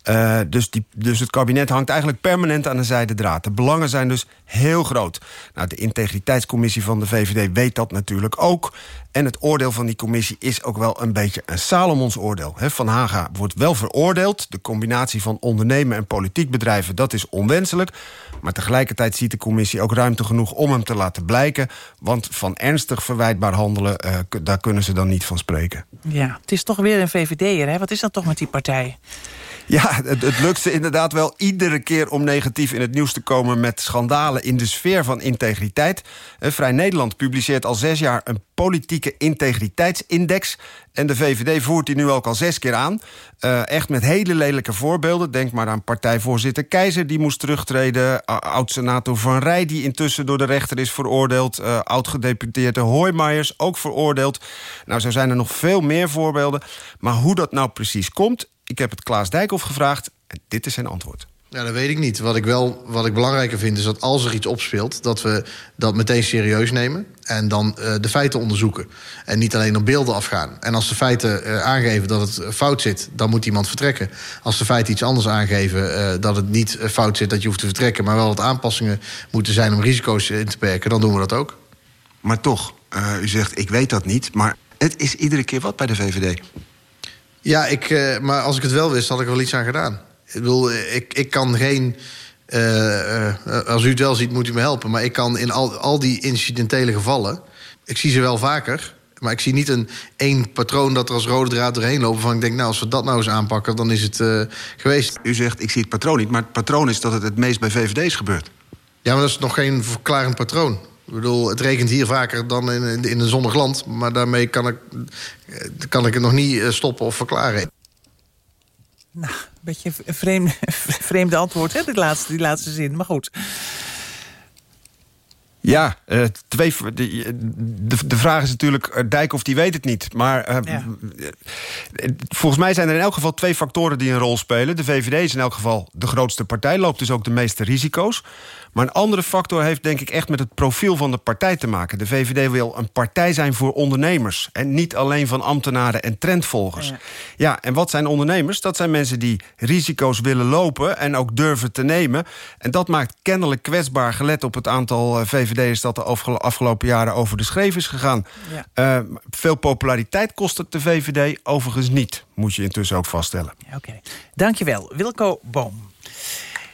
Uh, dus, die, dus het kabinet hangt eigenlijk permanent aan de zijde draad. De belangen zijn dus heel groot. Nou, de integriteitscommissie van de VVD weet dat natuurlijk ook. En het oordeel van die commissie is ook wel een beetje een Salomons oordeel. Van Haga wordt wel veroordeeld. De combinatie van ondernemen en politiek bedrijven, dat is onwenselijk. Maar tegelijkertijd ziet de commissie ook ruimte genoeg om hem te laten blijken. Want van ernstig verwijtbaar handelen, uh, daar kunnen ze dan niet van spreken. Ja, het is toch weer een VVD'er? Wat is dat toch met die partij? Ja, het, lukt ze inderdaad wel iedere keer om negatief in het nieuws te komen... met schandalen in de sfeer van integriteit. Vrij Nederland publiceert al zes jaar een politieke integriteitsindex. En de VVD voert die nu ook al zes keer aan. Uh, echt met hele lelijke voorbeelden. Denk maar aan partijvoorzitter Keizer, die moest terugtreden. Oud-senator Van Rij, die intussen door de rechter is veroordeeld. Uh, Oud-gedeputeerde Hoijmaiers, ook veroordeeld. Nou, zo zijn er nog veel meer voorbeelden. Maar hoe dat nou precies komt... Ik heb het Klaas Dijkhoff gevraagd en dit is zijn antwoord. Ja, dat weet ik niet. Wat ik wel wat ik belangrijker vind is dat als er iets opspeelt... dat we dat meteen serieus nemen en dan uh, de feiten onderzoeken. En niet alleen op beelden afgaan. En als de feiten uh, aangeven dat het fout zit, dan moet iemand vertrekken. Als de feiten iets anders aangeven uh, dat het niet fout zit dat je hoeft te vertrekken... maar wel wat aanpassingen moeten zijn om risico's in te perken... dan doen we dat ook. Maar toch, u zegt ik weet dat niet... maar het is iedere keer wat bij de VVD. Ja, ik, uh, maar als ik het wel wist, had ik er wel iets aan gedaan. Ik bedoel, ik, ik kan geen... Uh, uh, als u het wel ziet, moet u me helpen. Maar ik kan in al, al die incidentele gevallen... ik zie ze wel vaker... maar ik zie niet een één patroon dat er als rode draad doorheen loopt... van ik denk, nou, als we dat nou eens aanpakken, dan is het uh, geweest. U zegt, ik zie het patroon niet... maar het patroon is dat het het meest bij VVD's gebeurt. Ja, maar dat is nog geen verklarend patroon. Ik bedoel, het regent hier vaker dan in, in een zonnig land. Maar daarmee kan ik, kan ik het nog niet stoppen of verklaren. Nou, Beetje een vreemde, vreemde antwoord, hè, die laatste, die laatste zin. Maar goed. Ja, eh, twee, de, de, de vraag is natuurlijk, uh, Dijkhoff die weet het niet. Maar eh, Ja. eh, volgens mij zijn er in elk geval twee factoren die een rol spelen. De VVD is in elk geval de grootste partij, loopt dus ook de meeste risico's. Maar een andere factor heeft denk ik echt met het profiel van de partij te maken. De VVD wil een partij zijn voor ondernemers. En niet alleen van ambtenaren en trendvolgers. Ja. en wat zijn ondernemers? Dat zijn mensen die risico's willen lopen en ook durven te nemen. En dat maakt kennelijk kwetsbaar, gelet op het aantal eh, VVD'ers... dat de afgelo- afgelopen jaren over de schreef is gegaan. Ja. Eh, veel populariteit kost het de VVD overigens niet. Moet je intussen ook vaststellen. Oké, dankjewel. Wilco Boom.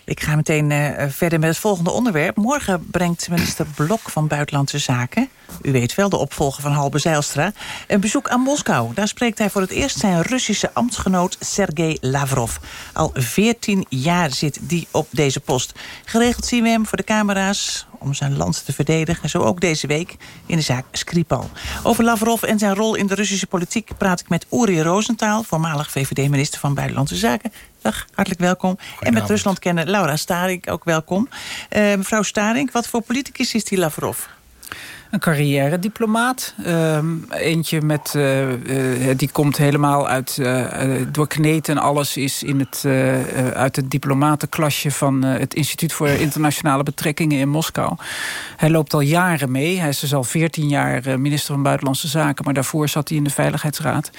Ik ga meteen eh, verder met het volgende onderwerp. Morgen brengt minister Blok van Buitenlandse Zaken... u weet wel, de opvolger van Halbe Zijlstra... een bezoek aan Moskou. Daar spreekt hij voor het eerst zijn Russische ambtsgenoot Sergei Lavrov. Al 14 jaar zit die op deze post. Geregeld zien we hem voor de camera's om zijn land te verdedigen. Zo ook deze week in de zaak Skripal. Over Lavrov en zijn rol in de Russische politiek... praat ik met Uri Rosenthal, voormalig VVD-minister van Buitenlandse Zaken. Dag, hartelijk welkom. En met Rusland kennen Laura Staring, ook welkom. Eh, mevrouw Staring, wat voor politicus is die Lavrov? Een carrière-diplomaat. Ehm, eentje met, eh, eh, die komt helemaal uit, eh, eh, door kneten en alles is in het, uit het diplomatenklasje van het Instituut voor Internationale Betrekkingen in Moskou. Hij loopt al jaren mee. Hij is dus al 14 jaar minister van Buitenlandse Zaken, maar daarvoor zat hij in de Veiligheidsraad.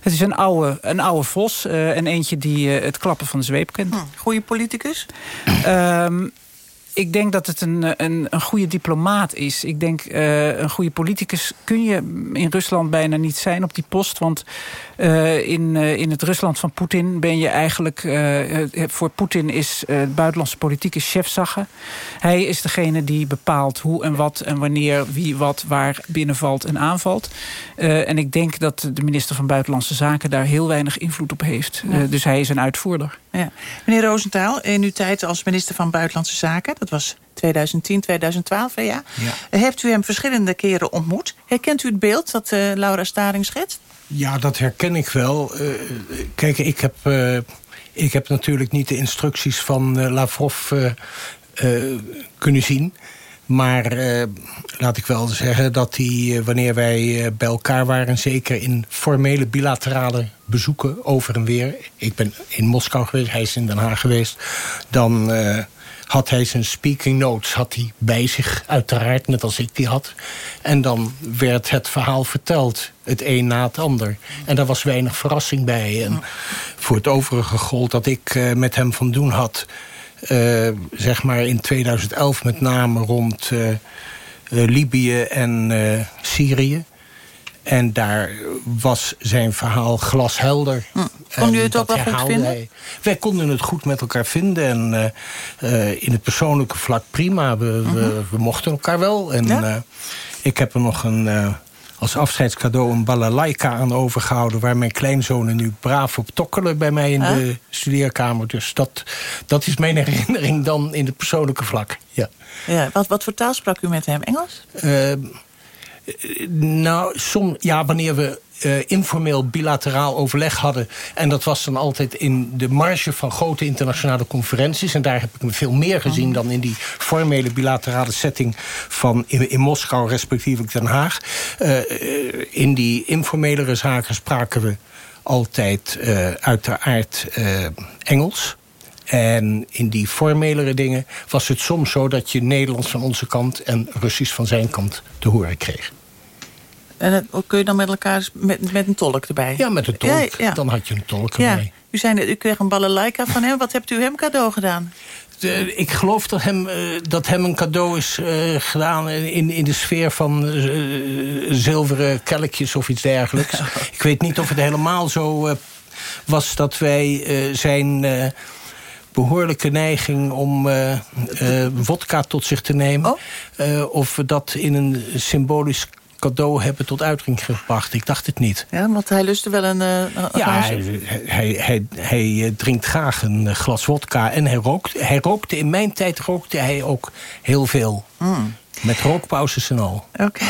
Het is een oude, een oude vos en eentje die het klappen van de zweep kent. Goede politicus? Ehm, ik denk dat het een, een, een goede diplomaat is. Ik denk, eh, een goede politicus kun je in Rusland bijna niet zijn op die post. Want eh, in, eh, in het Rusland van Poetin ben je eigenlijk... eh, eh, voor Poetin is eh, buitenlandse politiek is chefzagge. Hij is degene die bepaalt hoe en wat en wanneer... wie wat waar binnenvalt en aanvalt. Eh, en ik denk dat de minister van Buitenlandse Zaken... daar heel weinig invloed op heeft. Ja. Eh, dus hij is een uitvoerder. Ja. Meneer Rosenthal, in uw tijd als minister van Buitenlandse Zaken... dat was 2010, 2012, hè, ja? Hebt u hem verschillende keren ontmoet? Herkent u het beeld dat eh, Laura Staring schetst? Ja, dat herken ik wel. Eh, kijk, ik heb, eh, ik heb natuurlijk niet de instructies van Lavrov kunnen zien. Maar laat ik wel zeggen dat hij, wanneer wij bij elkaar waren... zeker in formele bilaterale bezoeken over en weer... ik ben in Moskou geweest, hij is in Den Haag geweest... dan had hij zijn speaking notes had hij bij zich, uiteraard, net als ik die had. En dan werd het verhaal verteld, het een na het ander. En daar was weinig verrassing bij. En voor het overige gold dat ik eh, met hem van doen had... eh, zeg maar in 2011 met name rond eh, Libië en Syrië... En daar was zijn verhaal glashelder. Kon u het ook wel goed vinden? hij. Wij konden het goed met elkaar vinden. En eh, eh, in het persoonlijke vlak prima. We, we, Mhm. we mochten elkaar wel. En eh, ik heb er nog een, als afscheidscadeau een balalaika aan overgehouden... waar mijn kleinzonen nu braaf op tokkelen bij mij in de studeerkamer. Dus dat, dat is mijn herinnering dan in het persoonlijke vlak. Ja. Ja, wat, wat voor taal sprak u met hem? Engels? Eh, nou, som, ja, wanneer we eh, informeel bilateraal overleg hadden... en dat was dan altijd in de marge van grote internationale conferenties... en daar heb ik me veel meer gezien dan in die formele bilaterale setting... van in, Moskou, respectievelijk Den Haag. Eh, in die informelere zaken spraken we altijd eh, uiteraard Engels... En in die formelere dingen was het soms zo dat je Nederlands van onze kant en Russisch van zijn kant te horen kreeg. En het- kun je dan met elkaar met, met een tolk erbij? Ja, met een tolk. Ja, ja. Dan had je een tolk erbij. U, zei net, u kreeg een balalaika van hem. Wat hebt u hem cadeau gedaan? De- ik geloof dat hem, eh, dat hem een cadeau is eh, gedaan in, in de sfeer van eh, zilveren kelkjes of iets dergelijks. ik weet niet of het helemaal zo was dat wij zijn eh, behoorlijke neiging om eh, wodka tot zich te nemen... eh, of we dat in een symbolisch cadeau hebben tot uitdrukking gebracht. Ik dacht het niet. Ja, want hij lustte wel een, eh, een Ja, glaasje. hij, hij, hij, hij eh, drinkt graag een eh, glas wodka en hij rookt. Hij rookte, in mijn tijd rookte hij ook heel veel. Mm. Met rookpauzes en al. Oké.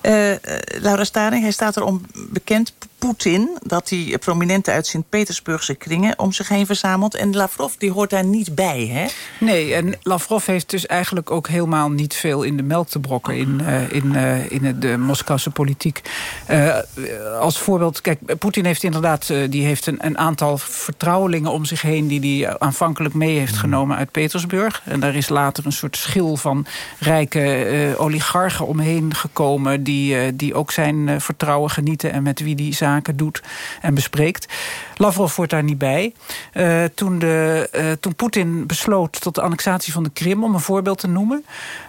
Eh, eh, Laura Staring, hij staat erom bekend Poetin... dat hij prominenten uit Sint-Petersburgse kringen om zich heen verzamelt. En Lavrov die hoort daar niet bij, hè? Nee, en Lavrov heeft dus eigenlijk ook helemaal niet veel in de melk te brokken... in, uh, in, uh, in de Moskouse politiek. Uh, als voorbeeld, kijk, Poetin heeft inderdaad die heeft een, een, aantal vertrouwelingen om zich heen... die hij aanvankelijk mee heeft genomen uit Petersburg. En daar is later een soort schil van rijke oligarchen omheen gekomen... die, die ook zijn vertrouwen genieten en met wie die doet en bespreekt. Lavrov wordt daar niet bij. Uh, toen de, uh, toen Poetin besloot tot de annexatie van de Krim... om een voorbeeld te noemen...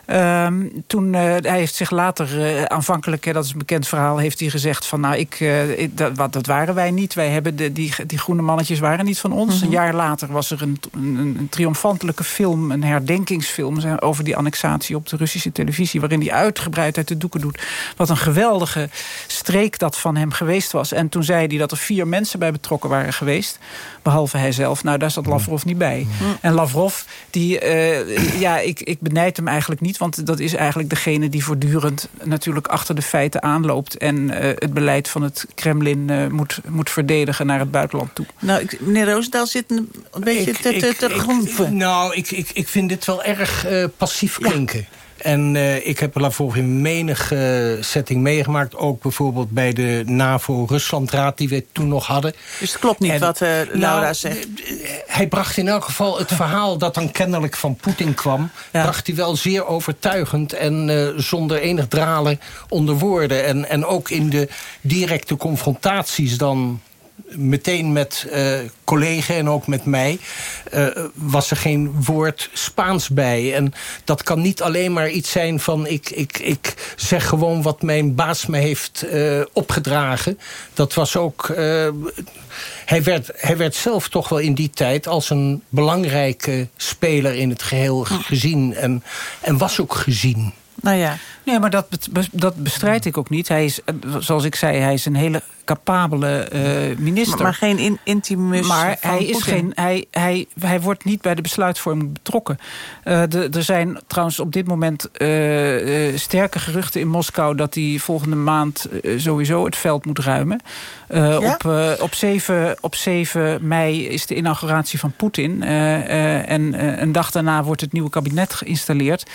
Uh, toen, uh, hij heeft zich later, uh, aanvankelijk, dat is een bekend verhaal... heeft hij gezegd van, nou, ik, ik dat, wat, dat waren wij niet. Wij hebben de, die, die groene mannetjes waren niet van ons. Mm -hmm. Een jaar later was er een, een, een, triomfantelijke film... een herdenkingsfilm over die annexatie op de Russische televisie... waarin hij uitgebreid uit de doeken doet. Wat een geweldige streek dat van hem geweest was. En toen zei hij dat er vier mensen bij betrokken waren geweest. Behalve hij zelf. Nou, daar zat Lavrov niet bij. Mm. En Lavrov, die, ja, ik, ik benijd hem eigenlijk niet. Want dat is eigenlijk degene die voortdurend natuurlijk achter de feiten aanloopt. En uh, het beleid van het Kremlin uh, moet, moet verdedigen naar het buitenland toe. Nou, ik, meneer Roosendaal zit een, een beetje ik, te, te, te ik, Nou, ik, ik, ik vind dit wel erg passief klinken. Ja. En uh, ik heb Lavrov in menige uh, setting meegemaakt. Ook bijvoorbeeld bij de NAVO-Ruslandraad die we toen nog hadden. Dus het klopt niet en, wat uh, Laura nou, zegt? Hij bracht in elk geval het verhaal dat dan kennelijk van Poetin kwam... Ja. bracht hij wel zeer overtuigend en zonder enig dralen onder woorden. En, en ook in de directe confrontaties dan meteen met uh, collega en ook met mij... Uh, was er geen woord Spaans bij. En dat kan niet alleen maar iets zijn van... ik, ik, ik zeg gewoon wat mijn baas me heeft uh, opgedragen. Dat was ook... hij, werd, hij werd zelf toch wel in die tijd als een belangrijke speler in het geheel gezien. En, en was ook gezien. Nou ja. Nee, maar dat, dat bestrijd ik ook niet. Hij is, zoals ik zei, hij is een hele capabele uh, minister. Maar, maar geen in, intimus Maar hij, is geen, hij, hij, hij wordt niet bij de besluitvorming betrokken. Uh, de, er zijn trouwens op dit moment uh, sterke geruchten in Moskou... dat hij volgende maand sowieso het veld moet ruimen. Ja? op, op, 7, op 7 mei is de inauguratie van Poetin. en een dag daarna wordt het nieuwe kabinet geïnstalleerd.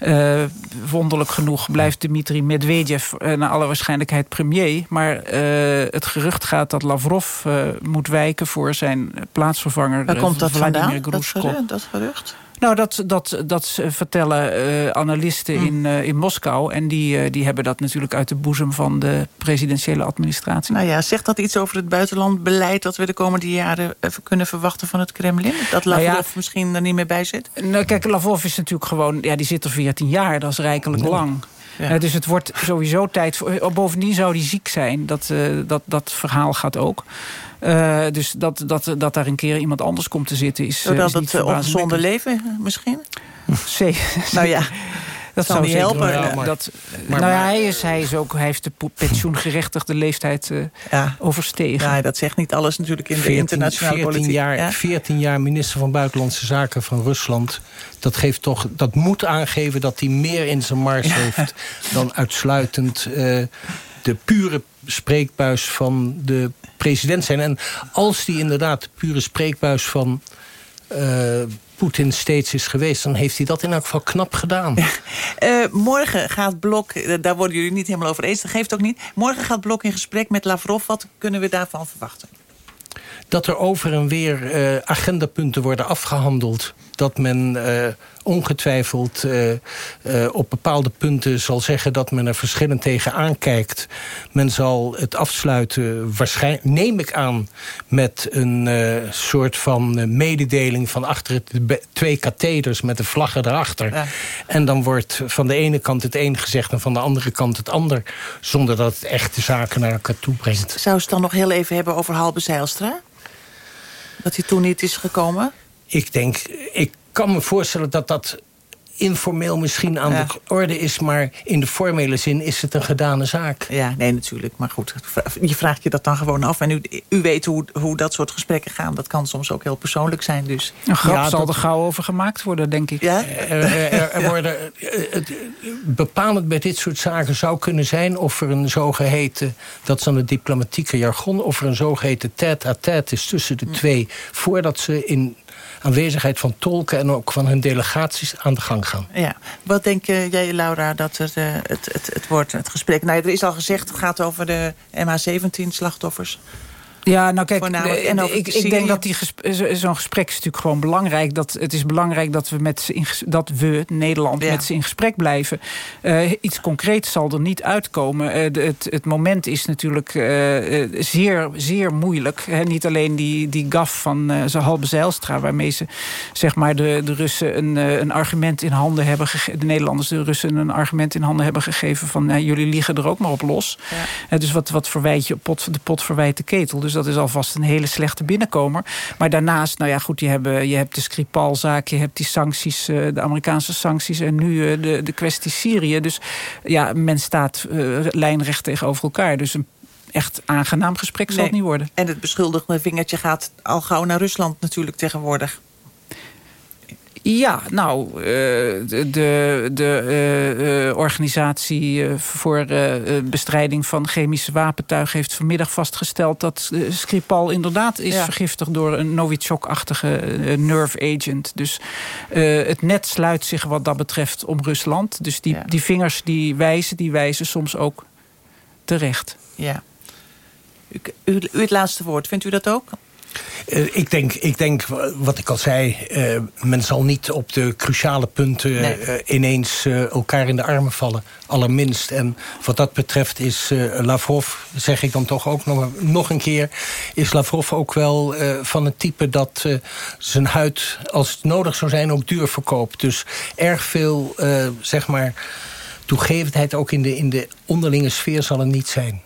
Uh, wonderlijk genoeg blijft Dmitri Medvedev uh, naar alle waarschijnlijkheid premier. Maar uh, het gerucht gaat dat Lavrov moet wijken voor zijn plaatsvervanger. Waar komt dat Vladimir vandaan, dat gerucht, dat gerucht? Nou, dat, dat, dat vertellen uh, analisten mm. in, uh, in Moskou. En die, uh, die hebben dat natuurlijk uit de boezem van de presidentiële administratie. Nou ja, zegt dat iets over het buitenlandbeleid... dat we de komende jaren kunnen verwachten van het Kremlin? Dat Lavrov nou ja, misschien er niet meer bij zit? Nou, kijk, Lavrov is natuurlijk gewoon... Ja, die zit er 14 jaar, dat is rijkelijk nee. lang. Ja. Uh, dus het wordt sowieso tijd voor... Oh, bovendien zou die ziek zijn. Dat, uh, dat, dat verhaal gaat ook. Uh, dus dat, dat, dat daar een keer iemand anders komt te zitten is Zodat is niet het ongezonde leven misschien? nou ja... Dat zou niet helpen. Ja, maar, dat, maar, nou ja, hij, is, hij, is ook, hij heeft de pensioengerechtigde leeftijd uh, ja. overstegen. Ja, dat zegt niet alles natuurlijk in 14, de internationale 14 politiek. Jaar, ja? 14 jaar minister van Buitenlandse Zaken van Rusland. Dat, geeft toch, dat moet aangeven dat hij meer in zijn mars heeft... dan uitsluitend uh, de pure spreekbuis van de president zijn. En als die inderdaad de pure spreekbuis van... Uh, Poetin steeds is geweest... dan heeft hij dat in elk geval knap gedaan. uh, morgen gaat Blok, daar worden jullie niet helemaal over eens... dat geeft ook niet. Morgen gaat Blok in gesprek met Lavrov. Wat kunnen we daarvan verwachten? Dat er over en weer uh, agendapunten worden afgehandeld. Dat men uh, ongetwijfeld uh, uh, op bepaalde punten zal zeggen... dat men er verschillend tegen aankijkt. Men zal het afsluiten, waarschijnlijk neem ik aan... met een soort van mededeling van achter het twee katheders... met de vlaggen erachter. Ja. En dan wordt van de ene kant het een gezegd... en van de andere kant het ander. Zonder dat het echt de zaken naar elkaar toe brengt. Zou ze het dan nog heel even hebben over Halbe Zijlstra? Dat hij toen niet is gekomen? Ik denk, ik kan me voorstellen dat dat informeel misschien aan Ja. de orde is... maar in de formele zin is het een gedane zaak. Ja, nee, natuurlijk. Maar goed, je vraagt je dat dan gewoon af. En u, u weet hoe, hoe dat soort gesprekken gaan. Dat kan soms ook heel persoonlijk zijn. Dus. Een grap Ja, zal dat- er gauw over gemaakt worden, denk ik. Ja? Er, er, worden, eh, het, bepalend bij dit soort zaken zou kunnen zijn... of er een zogeheten, dat is dan het diplomatieke jargon... of er een zogeheten tête-à-tête is tussen de twee... voordat ze in aanwezigheid van tolken en ook van hun delegaties aan de gang gaan. Ja. Wat denk eh, jij, Laura, dat er, eh, het, het, het wordt, het gesprek... Nou, er is al gezegd, het gaat over de MH17-slachtoffers. Ja, nou kijk, En ik, ik denk dat zo- zo'n gesprek is natuurlijk gewoon belangrijk. Dat, het is belangrijk dat we, met in, dat we Nederland, Ja. met ze in gesprek blijven. Eh, iets concreets zal er niet uitkomen. Eh, de- het, het moment is natuurlijk eh, zeer, zeer moeilijk. Hè. Niet alleen die, die gaf van zijn Halbe Zijlstra... waarmee ze zeg maar, de, de Russen een, een argument in handen hebben gegeven... de Nederlanders de Russen een argument in handen hebben gegeven... van jullie liegen er ook maar op los. Eh, dus wat, wat verwijt je, pot, de pot verwijt de ketel. Dus dat is alvast een hele slechte binnenkomer. Maar daarnaast, nou ja, goed, je, hebt, je hebt de Skripal-zaak... je hebt die sancties, eh, de Amerikaanse sancties... en nu eh, de, de kwestie Syrië. Dus ja, men staat eh, lijnrecht tegenover elkaar. Dus een echt aangenaam gesprek zal het niet worden. En het beschuldigende vingertje gaat al gauw naar Rusland natuurlijk tegenwoordig. Ja, nou, eh, de, de, eh, eh, organisatie voor bestrijding van chemische wapentuigen... heeft vanmiddag vastgesteld dat Skripal inderdaad is Ja. vergiftigd... door een Novichok-achtige nerve agent. Dus het net sluit zich wat dat betreft om Rusland. Dus die, die vingers die wijzen, die wijzen soms ook terecht. Ja. U, u, u het laatste woord, vindt u dat ook? Eh, ik, denk, ik denk, wat ik al zei, eh, men zal niet op de cruciale punten Nee. eh, ineens eh, elkaar in de armen vallen. Allerminst. En wat dat betreft is eh, Lavrov, zeg ik dan toch ook nog, nog een keer... is Lavrov ook wel eh, van het type dat eh, zijn huid, als het nodig zou zijn, ook duur verkoopt. Dus erg veel, eh, zeg maar, toegevendheid ook in de, in de onderlinge sfeer zal er niet zijn.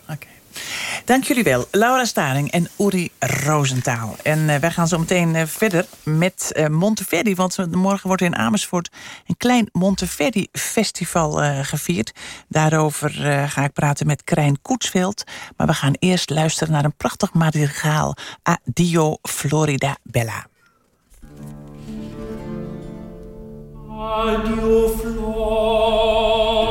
Dank jullie wel, Laura Staring en Uri Roosentaal. En eh, wij gaan zo meteen eh, verder met eh, Monteverdi. Want morgen wordt in Amersfoort een klein Monteverdi-festival gevierd. Daarover ga ik praten met Krijn Koetsveld. Maar we gaan eerst luisteren naar een prachtig madrigaal. Adio Florida Bella. Adio Florida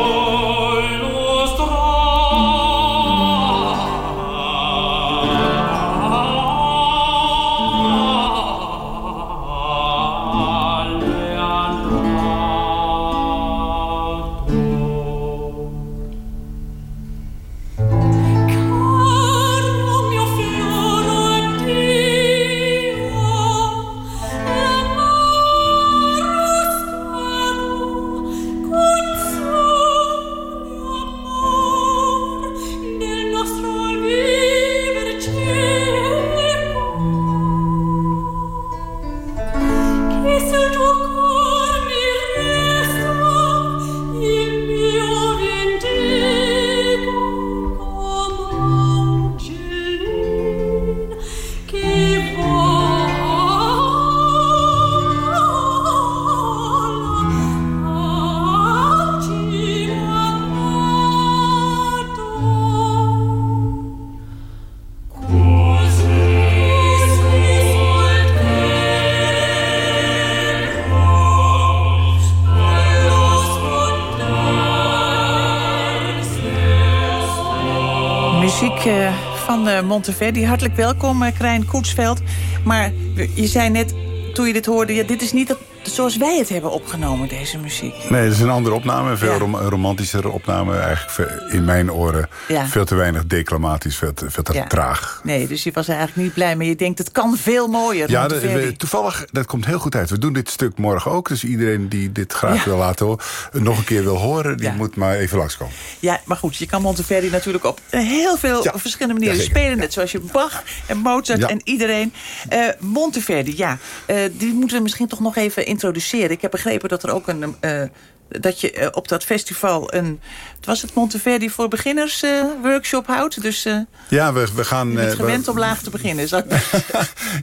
van eh, Monteverdi. Hartelijk welkom, eh, Krijn Koetsveld. Maar je zei net, toen je dit hoorde... Ja, dit is niet het zoals wij het hebben opgenomen, deze muziek. Nee, het is een andere opname. Een veel rom romantischere opname. Eigenlijk in mijn oren Ja. veel te weinig declamatisch, veel te, veel te Ja. traag. Nee, dus je was eigenlijk niet blij mee. Je denkt, het kan veel mooier. Ja, Monteverdi. de- we- toevallig, dat komt heel goed uit. We doen dit stuk morgen ook. Dus iedereen die dit graag Ja. wil laten horen, nog een keer wil horen... die moet maar even langskomen. Ja, maar goed, je kan Monteverdi natuurlijk op heel veel verschillende manieren Ja, spelen. Net zoals je Bach en Mozart Ja. en iedereen. Eh, Monteverdi, ja, eh, die moeten we misschien toch nog even introduceren. Ik heb begrepen dat er ook een... eh, dat je eh, op dat festival een... Het was het Monteverdi voor beginners eh, workshop houdt. Dus eh Ja, we, we gaan... bent eh, we- gewend om laag te beginnen. zou.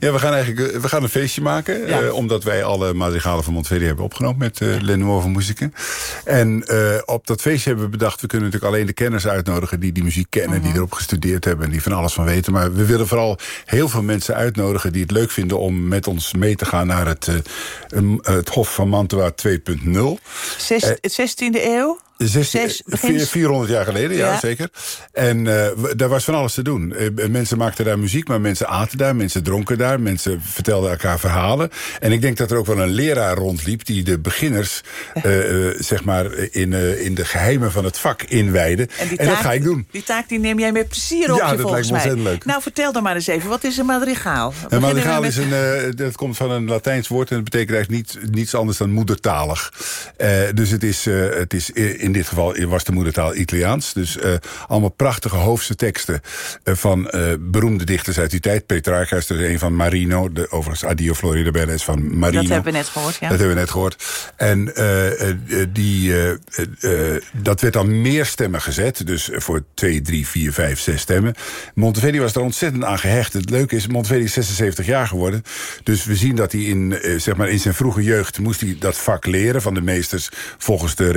Ja, we gaan eigenlijk we gaan een feestje maken. Ja. omdat wij alle madrigalen van Monteverdi hebben opgenomen met uh, Le Nuovo Musica. En op dat feestje hebben we bedacht... we kunnen natuurlijk alleen de kenners uitnodigen die die muziek kennen... die erop gestudeerd hebben en die van alles van weten. Maar we willen vooral heel veel mensen uitnodigen... die het leuk vinden om met ons mee te gaan naar het, het Hof van Mantua 2.0. Zes, Eh, het 16e eeuw? Zes, Zes- vier- begin- 400 jaar geleden, ja, Ja. zeker. En eh, daar was van alles te doen. Eh, mensen maakten daar muziek, maar mensen aten daar. Mensen dronken daar. Mensen vertelden elkaar verhalen. En ik denk dat er ook wel een leraar rondliep... die de beginners, eh, zeg maar, in, in de geheimen van het vak inwijde. En, dat ga ik doen. Die taak die neem jij met plezier op Ja, je dat lijkt me ontzettend leuk. Nou, vertel dan maar eens even. Wat is een madrigaal? Een madrigaal met- is een, dat komt van een Latijns woord... en dat betekent eigenlijk niet, niets anders dan moedertalig. Dus het is, het is in dit geval was de moedertaal Italiaans. Dus eh, allemaal prachtige hoofdse teksten... eh, van eh, beroemde dichters uit die tijd. Petrarca is er een van Marino. De, overigens Adio Florida Bella is van Marino. Dat hebben we net gehoord, ja. Dat hebben we net gehoord. En die, dat werd dan meer stemmen gezet. Dus voor twee, drie, vier, vijf, zes stemmen. Monteverdi was er ontzettend aan gehecht. Het leuke is, Monteverdi is 76 jaar geworden. Dus we zien dat hij in, zeg maar in zijn vroege jeugd... moest hij dat vak leren van de meesters volgens de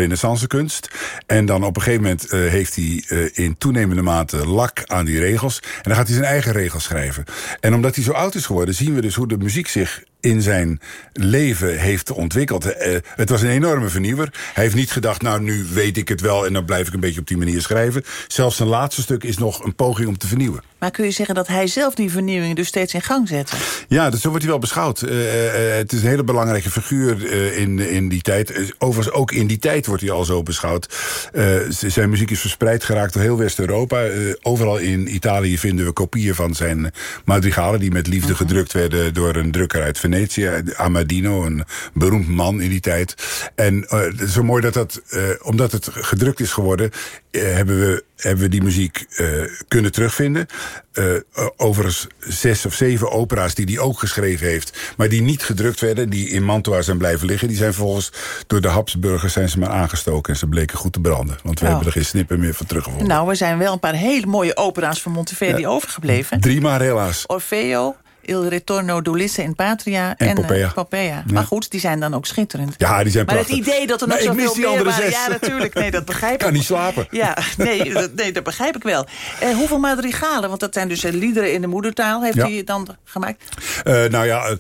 En dan op een gegeven moment eh, heeft hij eh, in toenemende mate lak aan die regels. En dan gaat hij zijn eigen regels schrijven. En omdat hij zo oud is geworden, zien we dus hoe de muziek zich in zijn leven heeft ontwikkeld. Eh, het was een enorme vernieuwer. Hij heeft niet gedacht, nou nu weet ik het wel... en dan blijf ik een beetje op die manier schrijven. Zelfs zijn laatste stuk is nog een poging om te vernieuwen. Maar kun je zeggen dat hij zelf die vernieuwing dus steeds in gang zette? Ja, dus zo wordt hij wel beschouwd. Eh, eh, het is een hele belangrijke figuur eh, in, in die tijd. Overigens, ook in die tijd wordt hij al zo beschouwd. Zijn muziek is verspreid geraakt door heel West-Europa. Overal in Italië vinden we kopieën van zijn madrigalen... die met liefde gedrukt werden door een drukker uit Venetië. Amadino, een beroemd man in die tijd. En het is zo mooi dat dat, omdat het gedrukt is geworden... hebben, we, hebben we die muziek eh, kunnen terugvinden. Eh, overigens zes of zeven opera's die hij ook geschreven heeft... maar die niet gedrukt werden, die in Mantua zijn blijven liggen... die zijn volgens door de Habsburgers zijn ze maar aangestoken... en ze bleken goed te branden. Want we Oh. hebben er geen snippen meer van teruggevonden. Nou, er zijn wel een paar hele mooie opera's van Monteverdi Ja. overgebleven. Drie maar helaas. Orfeo, Il Ritorno d'Ulisse in Patria En en, eh, Popea. Maar goed, die zijn dan ook schitterend. Ja, die zijn maar prachtig. het idee dat er nog Maar zoveel meer andere waren... zes. Ja, natuurlijk. Nee, dat begrijp ik. Kan niet slapen. Ja, nee, dat, nee, dat begrijp ik wel. Eh, hoeveel madrigalen, want dat zijn dus eh, liederen in de moedertaal... heeft Ja. hij dan gemaakt? Eh, nou ja,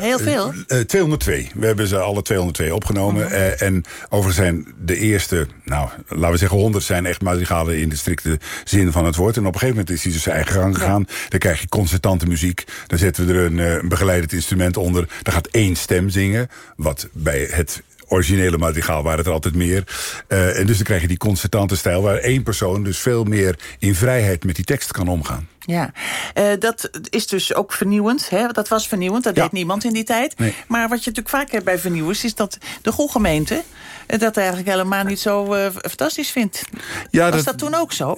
Heel veel? eh, 202. We hebben ze alle 202 opgenomen. Eh, en overigens zijn de eerste, nou, laten we zeggen 100 zijn echt madrigalen in de strikte zin van het woord. En op een gegeven moment is hij dus zijn eigen gang gegaan. Dan krijg je concertante muziek. Dan zetten we er een, eh, een begeleidend instrument onder. Dan gaat één stem zingen, wat bij het originele madrigaal waren er altijd meer. Eh, en dus dan krijg je die concertante stijl... waar één persoon dus veel meer in vrijheid met die tekst kan omgaan. Ja, Eh, dat is dus ook vernieuwend. Hè? Dat was vernieuwend, dat deed niemand in die tijd. Nee. Maar wat je natuurlijk vaak hebt bij vernieuwers... is dat de gemeente eh, dat eigenlijk helemaal niet zo eh, fantastisch vindt. Ja, was dat, toen ook zo?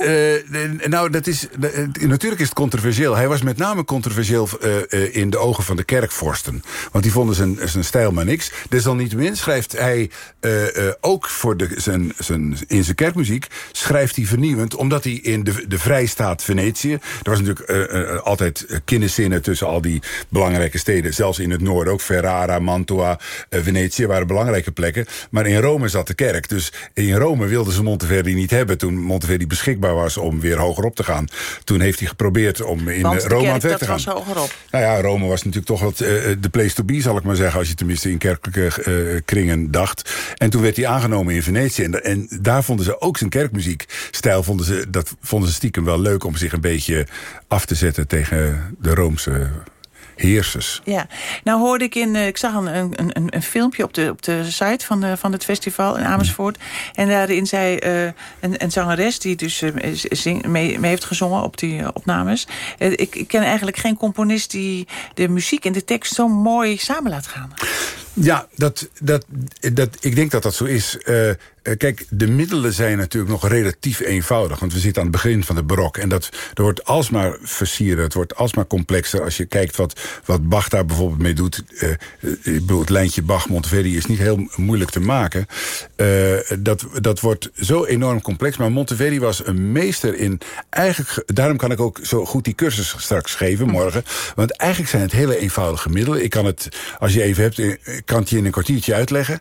Nou, dat is, natuurlijk is het controversieel. Hij was met name controversieel in de ogen van de kerkvorsten. Want die vonden zijn, zijn stijl maar niks. Desalniettemin schrijft hij ook voor de, zijn, zijn, in zijn kerkmuziek... schrijft hij vernieuwend, omdat hij in de, de Vrijstaat Venetië... was natuurlijk eh, eh, altijd eh, kinderzinnen tussen al die belangrijke steden. Zelfs in het noorden ook. Ferrara, Mantua, Venetië waren belangrijke plekken. Maar in Rome zat de kerk. Dus in Rome wilden ze Monteverdi niet hebben... toen Monteverdi beschikbaar was om weer hogerop te gaan. Toen heeft hij geprobeerd om in Want Rome aan het werk dat te gaan. was hogerop. Nou ja, Rome was natuurlijk toch wat de place to be, zal ik maar zeggen... als je tenminste in kerkelijke kringen dacht. En toen werd hij aangenomen in Venetië. En, en daar vonden ze ook zijn kerkmuziekstijl... Vonden ze, dat vonden ze stiekem wel leuk om zich een beetje af te zetten... tegen de Roomse heersers. Ja, nou hoorde ik in, eh, ik zag een, een, een, een filmpje op de, op de site van, de, van het festival in Amersfoort. En daarin zei eh, een, een zangeres die dus eh, zing, mee, mee heeft gezongen op die opnames. Ik, ik ken eigenlijk geen componist die de muziek en de tekst zo mooi samen laat gaan. Ja, dat, dat, dat, ik denk dat dat zo is. Eh, eh, kijk, de middelen zijn natuurlijk nog relatief eenvoudig. Want we zitten aan het begin van de barok. En dat, er wordt alsmaar versieren. Het wordt alsmaar complexer. Als je kijkt wat, wat Bach daar bijvoorbeeld mee doet. eh, ik bedoel, het lijntje Bach-Monteverdi is niet heel moeilijk te maken. Eh, dat, dat wordt zo enorm complex. Maar Monteverdi was een meester in... Eigenlijk, ge- daarom kan ik ook zo goed die cursus straks geven morgen. Want eigenlijk zijn het hele eenvoudige middelen. Ik kan het, als je even hebt, eh, kan het je in een kwartiertje uitleggen.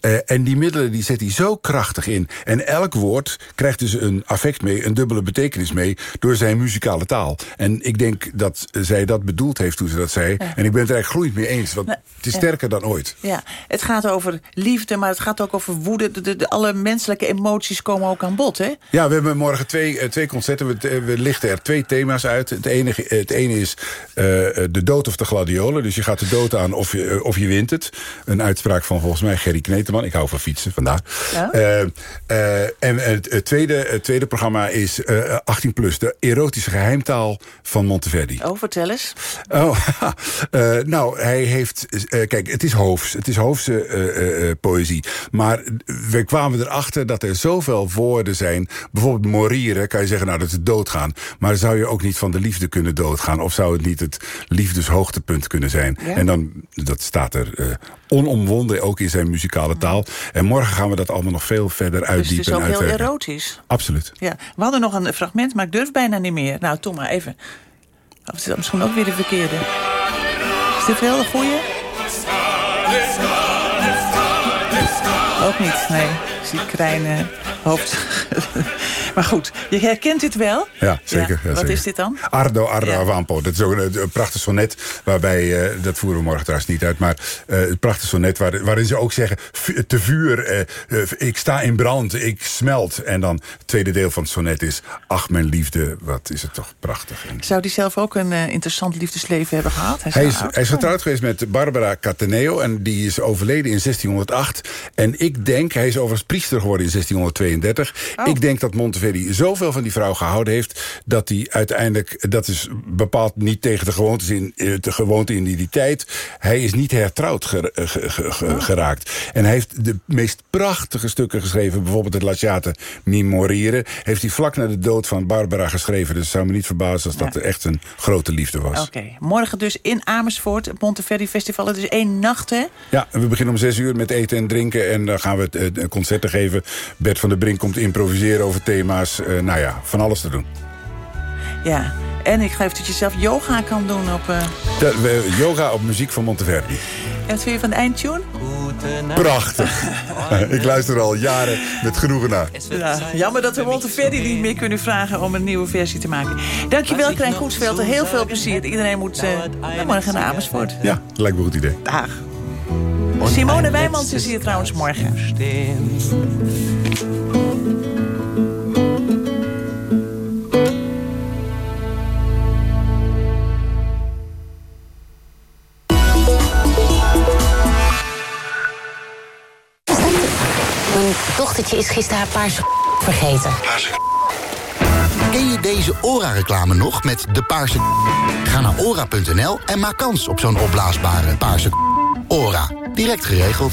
Eh, en die middelen die zet hij zo krachtig in. En elk woord krijgt dus een affect mee, een dubbele betekenis mee... door zijn muzikale taal. En ik denk dat zij dat bedoeld heeft toen ze dat zei. Ja. En ik ben het er eigenlijk gloeiend mee eens. Want het is ja. sterker dan ooit. Ja, het gaat over liefde, maar het gaat ook over woede. De, de- de- alle menselijke emoties komen ook aan bod, hè? Ja, we hebben morgen twee, eh, twee concerten. We, eh, we lichten er twee thema's uit. Het ene, het ene is eh, de dood of de gladiolen. Dus je gaat de dood aan of je, eh, of je wint het. Een uitspraak van volgens mij Gerry Kneteman. Ik hou van fietsen vandaag. Ja? Eh, eh, en het, het tweede, het tweede programma is eh, 18 plus. De erotische geheimtaal van Monteverdi. Oh, vertel eens. Oh, eh, nou, hij heeft... eh, kijk, het is Hoofs. Het is Hoofse eh, eh, eh, poëzie. Maar we kwamen erachter dat er zoveel woorden zijn. Bijvoorbeeld morieren, kan je zeggen, nou, dat is doodgaan. Maar zou je ook niet van de liefde kunnen doodgaan? Of zou het niet het liefdeshoogtepunt kunnen zijn? Ja. En dan, dat staat er eh, onomwonden, ook in zijn muzikale taal. En morgen gaan we dat allemaal nog veel verder Dus het uitdiepen. is ook heel uitwerken. erotisch. Absoluut. Ja, we hadden nog een fragment, maar ik durf bijna niet meer. Nou, Tom maar even. Of is dat misschien ook weer de verkeerde? Is dit wel de goeie? Ook niet, nee. Ik zie kleine hoofd. Maar goed, je herkent dit wel? Ja, zeker. Ja, Wat zeker. is dit dan? Ardo Ardo Avampo. Dat is ook een, een prachtig sonnet. Waarbij, eh, dat voeren we morgen trouwens niet uit. Maar eh het prachtig sonnet waar, waarin ze ook zeggen... "Vu- te vuur, eh, ik sta in brand, ik smelt. En dan het tweede deel van het sonnet is... Ach, mijn liefde, wat is het toch prachtig. En Zou die zelf ook een interessant liefdesleven hebben gehad? hij is, hij is getrouwd geweest met Barbara Cataneo. En die is overleden in 1608. En ik denk, hij is overigens priester geworden in 1632. Oh. Ik denk dat Monteverdi zoveel van die vrouw gehouden heeft... dat hij uiteindelijk, dat is bepaald niet tegen de gewoontes in, eh, de gewoonte in die tijd... hij is niet hertrouwd ger- eh, ge- ge- ge- geraakt. En hij heeft de meest prachtige stukken geschreven. Bijvoorbeeld het Lasciate Memorire. Heeft hij vlak na de dood van Barbara geschreven. Dus het zou me niet verbazen als dat echt een grote liefde was. Oké, morgen dus in Amersfoort, het Monteverdi Festival. Het is één nacht, hè? Ja, we beginnen om zes uur met eten en drinken. En dan gaan we het, eh, concerten geven. Bert van der Brink komt improviseren over thema's. Eh, nou ja, van alles te doen. Ja, en ik geloof dat je zelf yoga kan doen op... eh, De- yoga op muziek van Monteverdi. En wat vind je van de eindtune? Prachtig. Ik luister er al jaren met genoegen naar. Ja, jammer dat we Monteverdi niet meer kunnen vragen om een nieuwe versie te maken. Dankjewel, Krijn Goedsveld. Heel veel plezier. Iedereen moet eh, morgen naar Amersfoort. Ja, lijkt me een goed idee. Dag. Simone Wijmans is hier trouwens morgen. Mijn dochtertje is gisteren haar paarse vergeten. Ken je deze ORA-reclame nog met de paarse Ga naar ora.nl en maak kans op zo'n opblaasbare paarse ORA. Direct geregeld.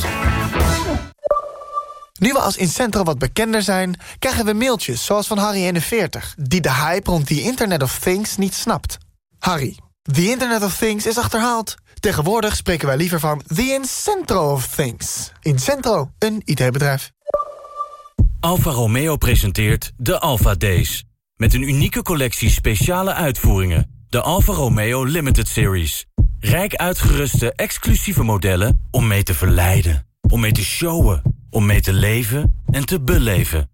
Nu we als Incentro wat bekender zijn, krijgen we mailtjes zoals van Harry41... die de hype rond the Internet of Things niet snapt. Harry, the Internet of Things is achterhaald. Tegenwoordig spreken wij liever van the Incentro of Things. Incentro, een IT-bedrijf. Alfa Romeo presenteert de Alfa Days. Met een unieke collectie speciale uitvoeringen. De Alfa Romeo Limited Series. Rijk uitgeruste exclusieve modellen om mee te verleiden. Om mee te showen. Om mee te leven en te beleven.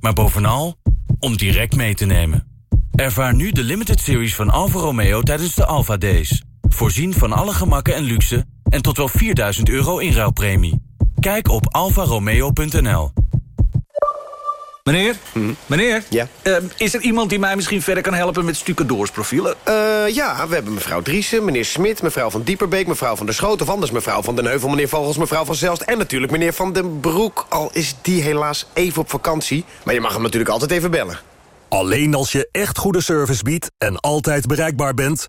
Maar bovenal om direct mee te nemen. Ervaar nu de Limited Series van Alfa Romeo tijdens de Alfa Days. Voorzien van alle gemakken en luxe en tot wel 4000 euro inruilpremie. Kijk op alfaromeo.nl. Meneer? Meneer? Ja? Eh, is er iemand die mij misschien verder kan helpen met stucadoorsprofielen? Eh, ja, we hebben mevrouw Driessen, meneer Smit, mevrouw van Dieperbeek... mevrouw van der Schoot of anders mevrouw van den Heuvel... meneer Vogels, mevrouw van Zelst en natuurlijk meneer Van den Broek... al is die helaas even op vakantie. Maar je mag hem natuurlijk altijd even bellen. Alleen als je echt goede service biedt en altijd bereikbaar bent...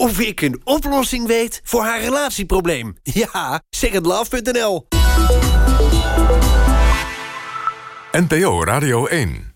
Of ik een oplossing weet voor haar relatieprobleem. Ja, secondlove.nl NPO Radio 1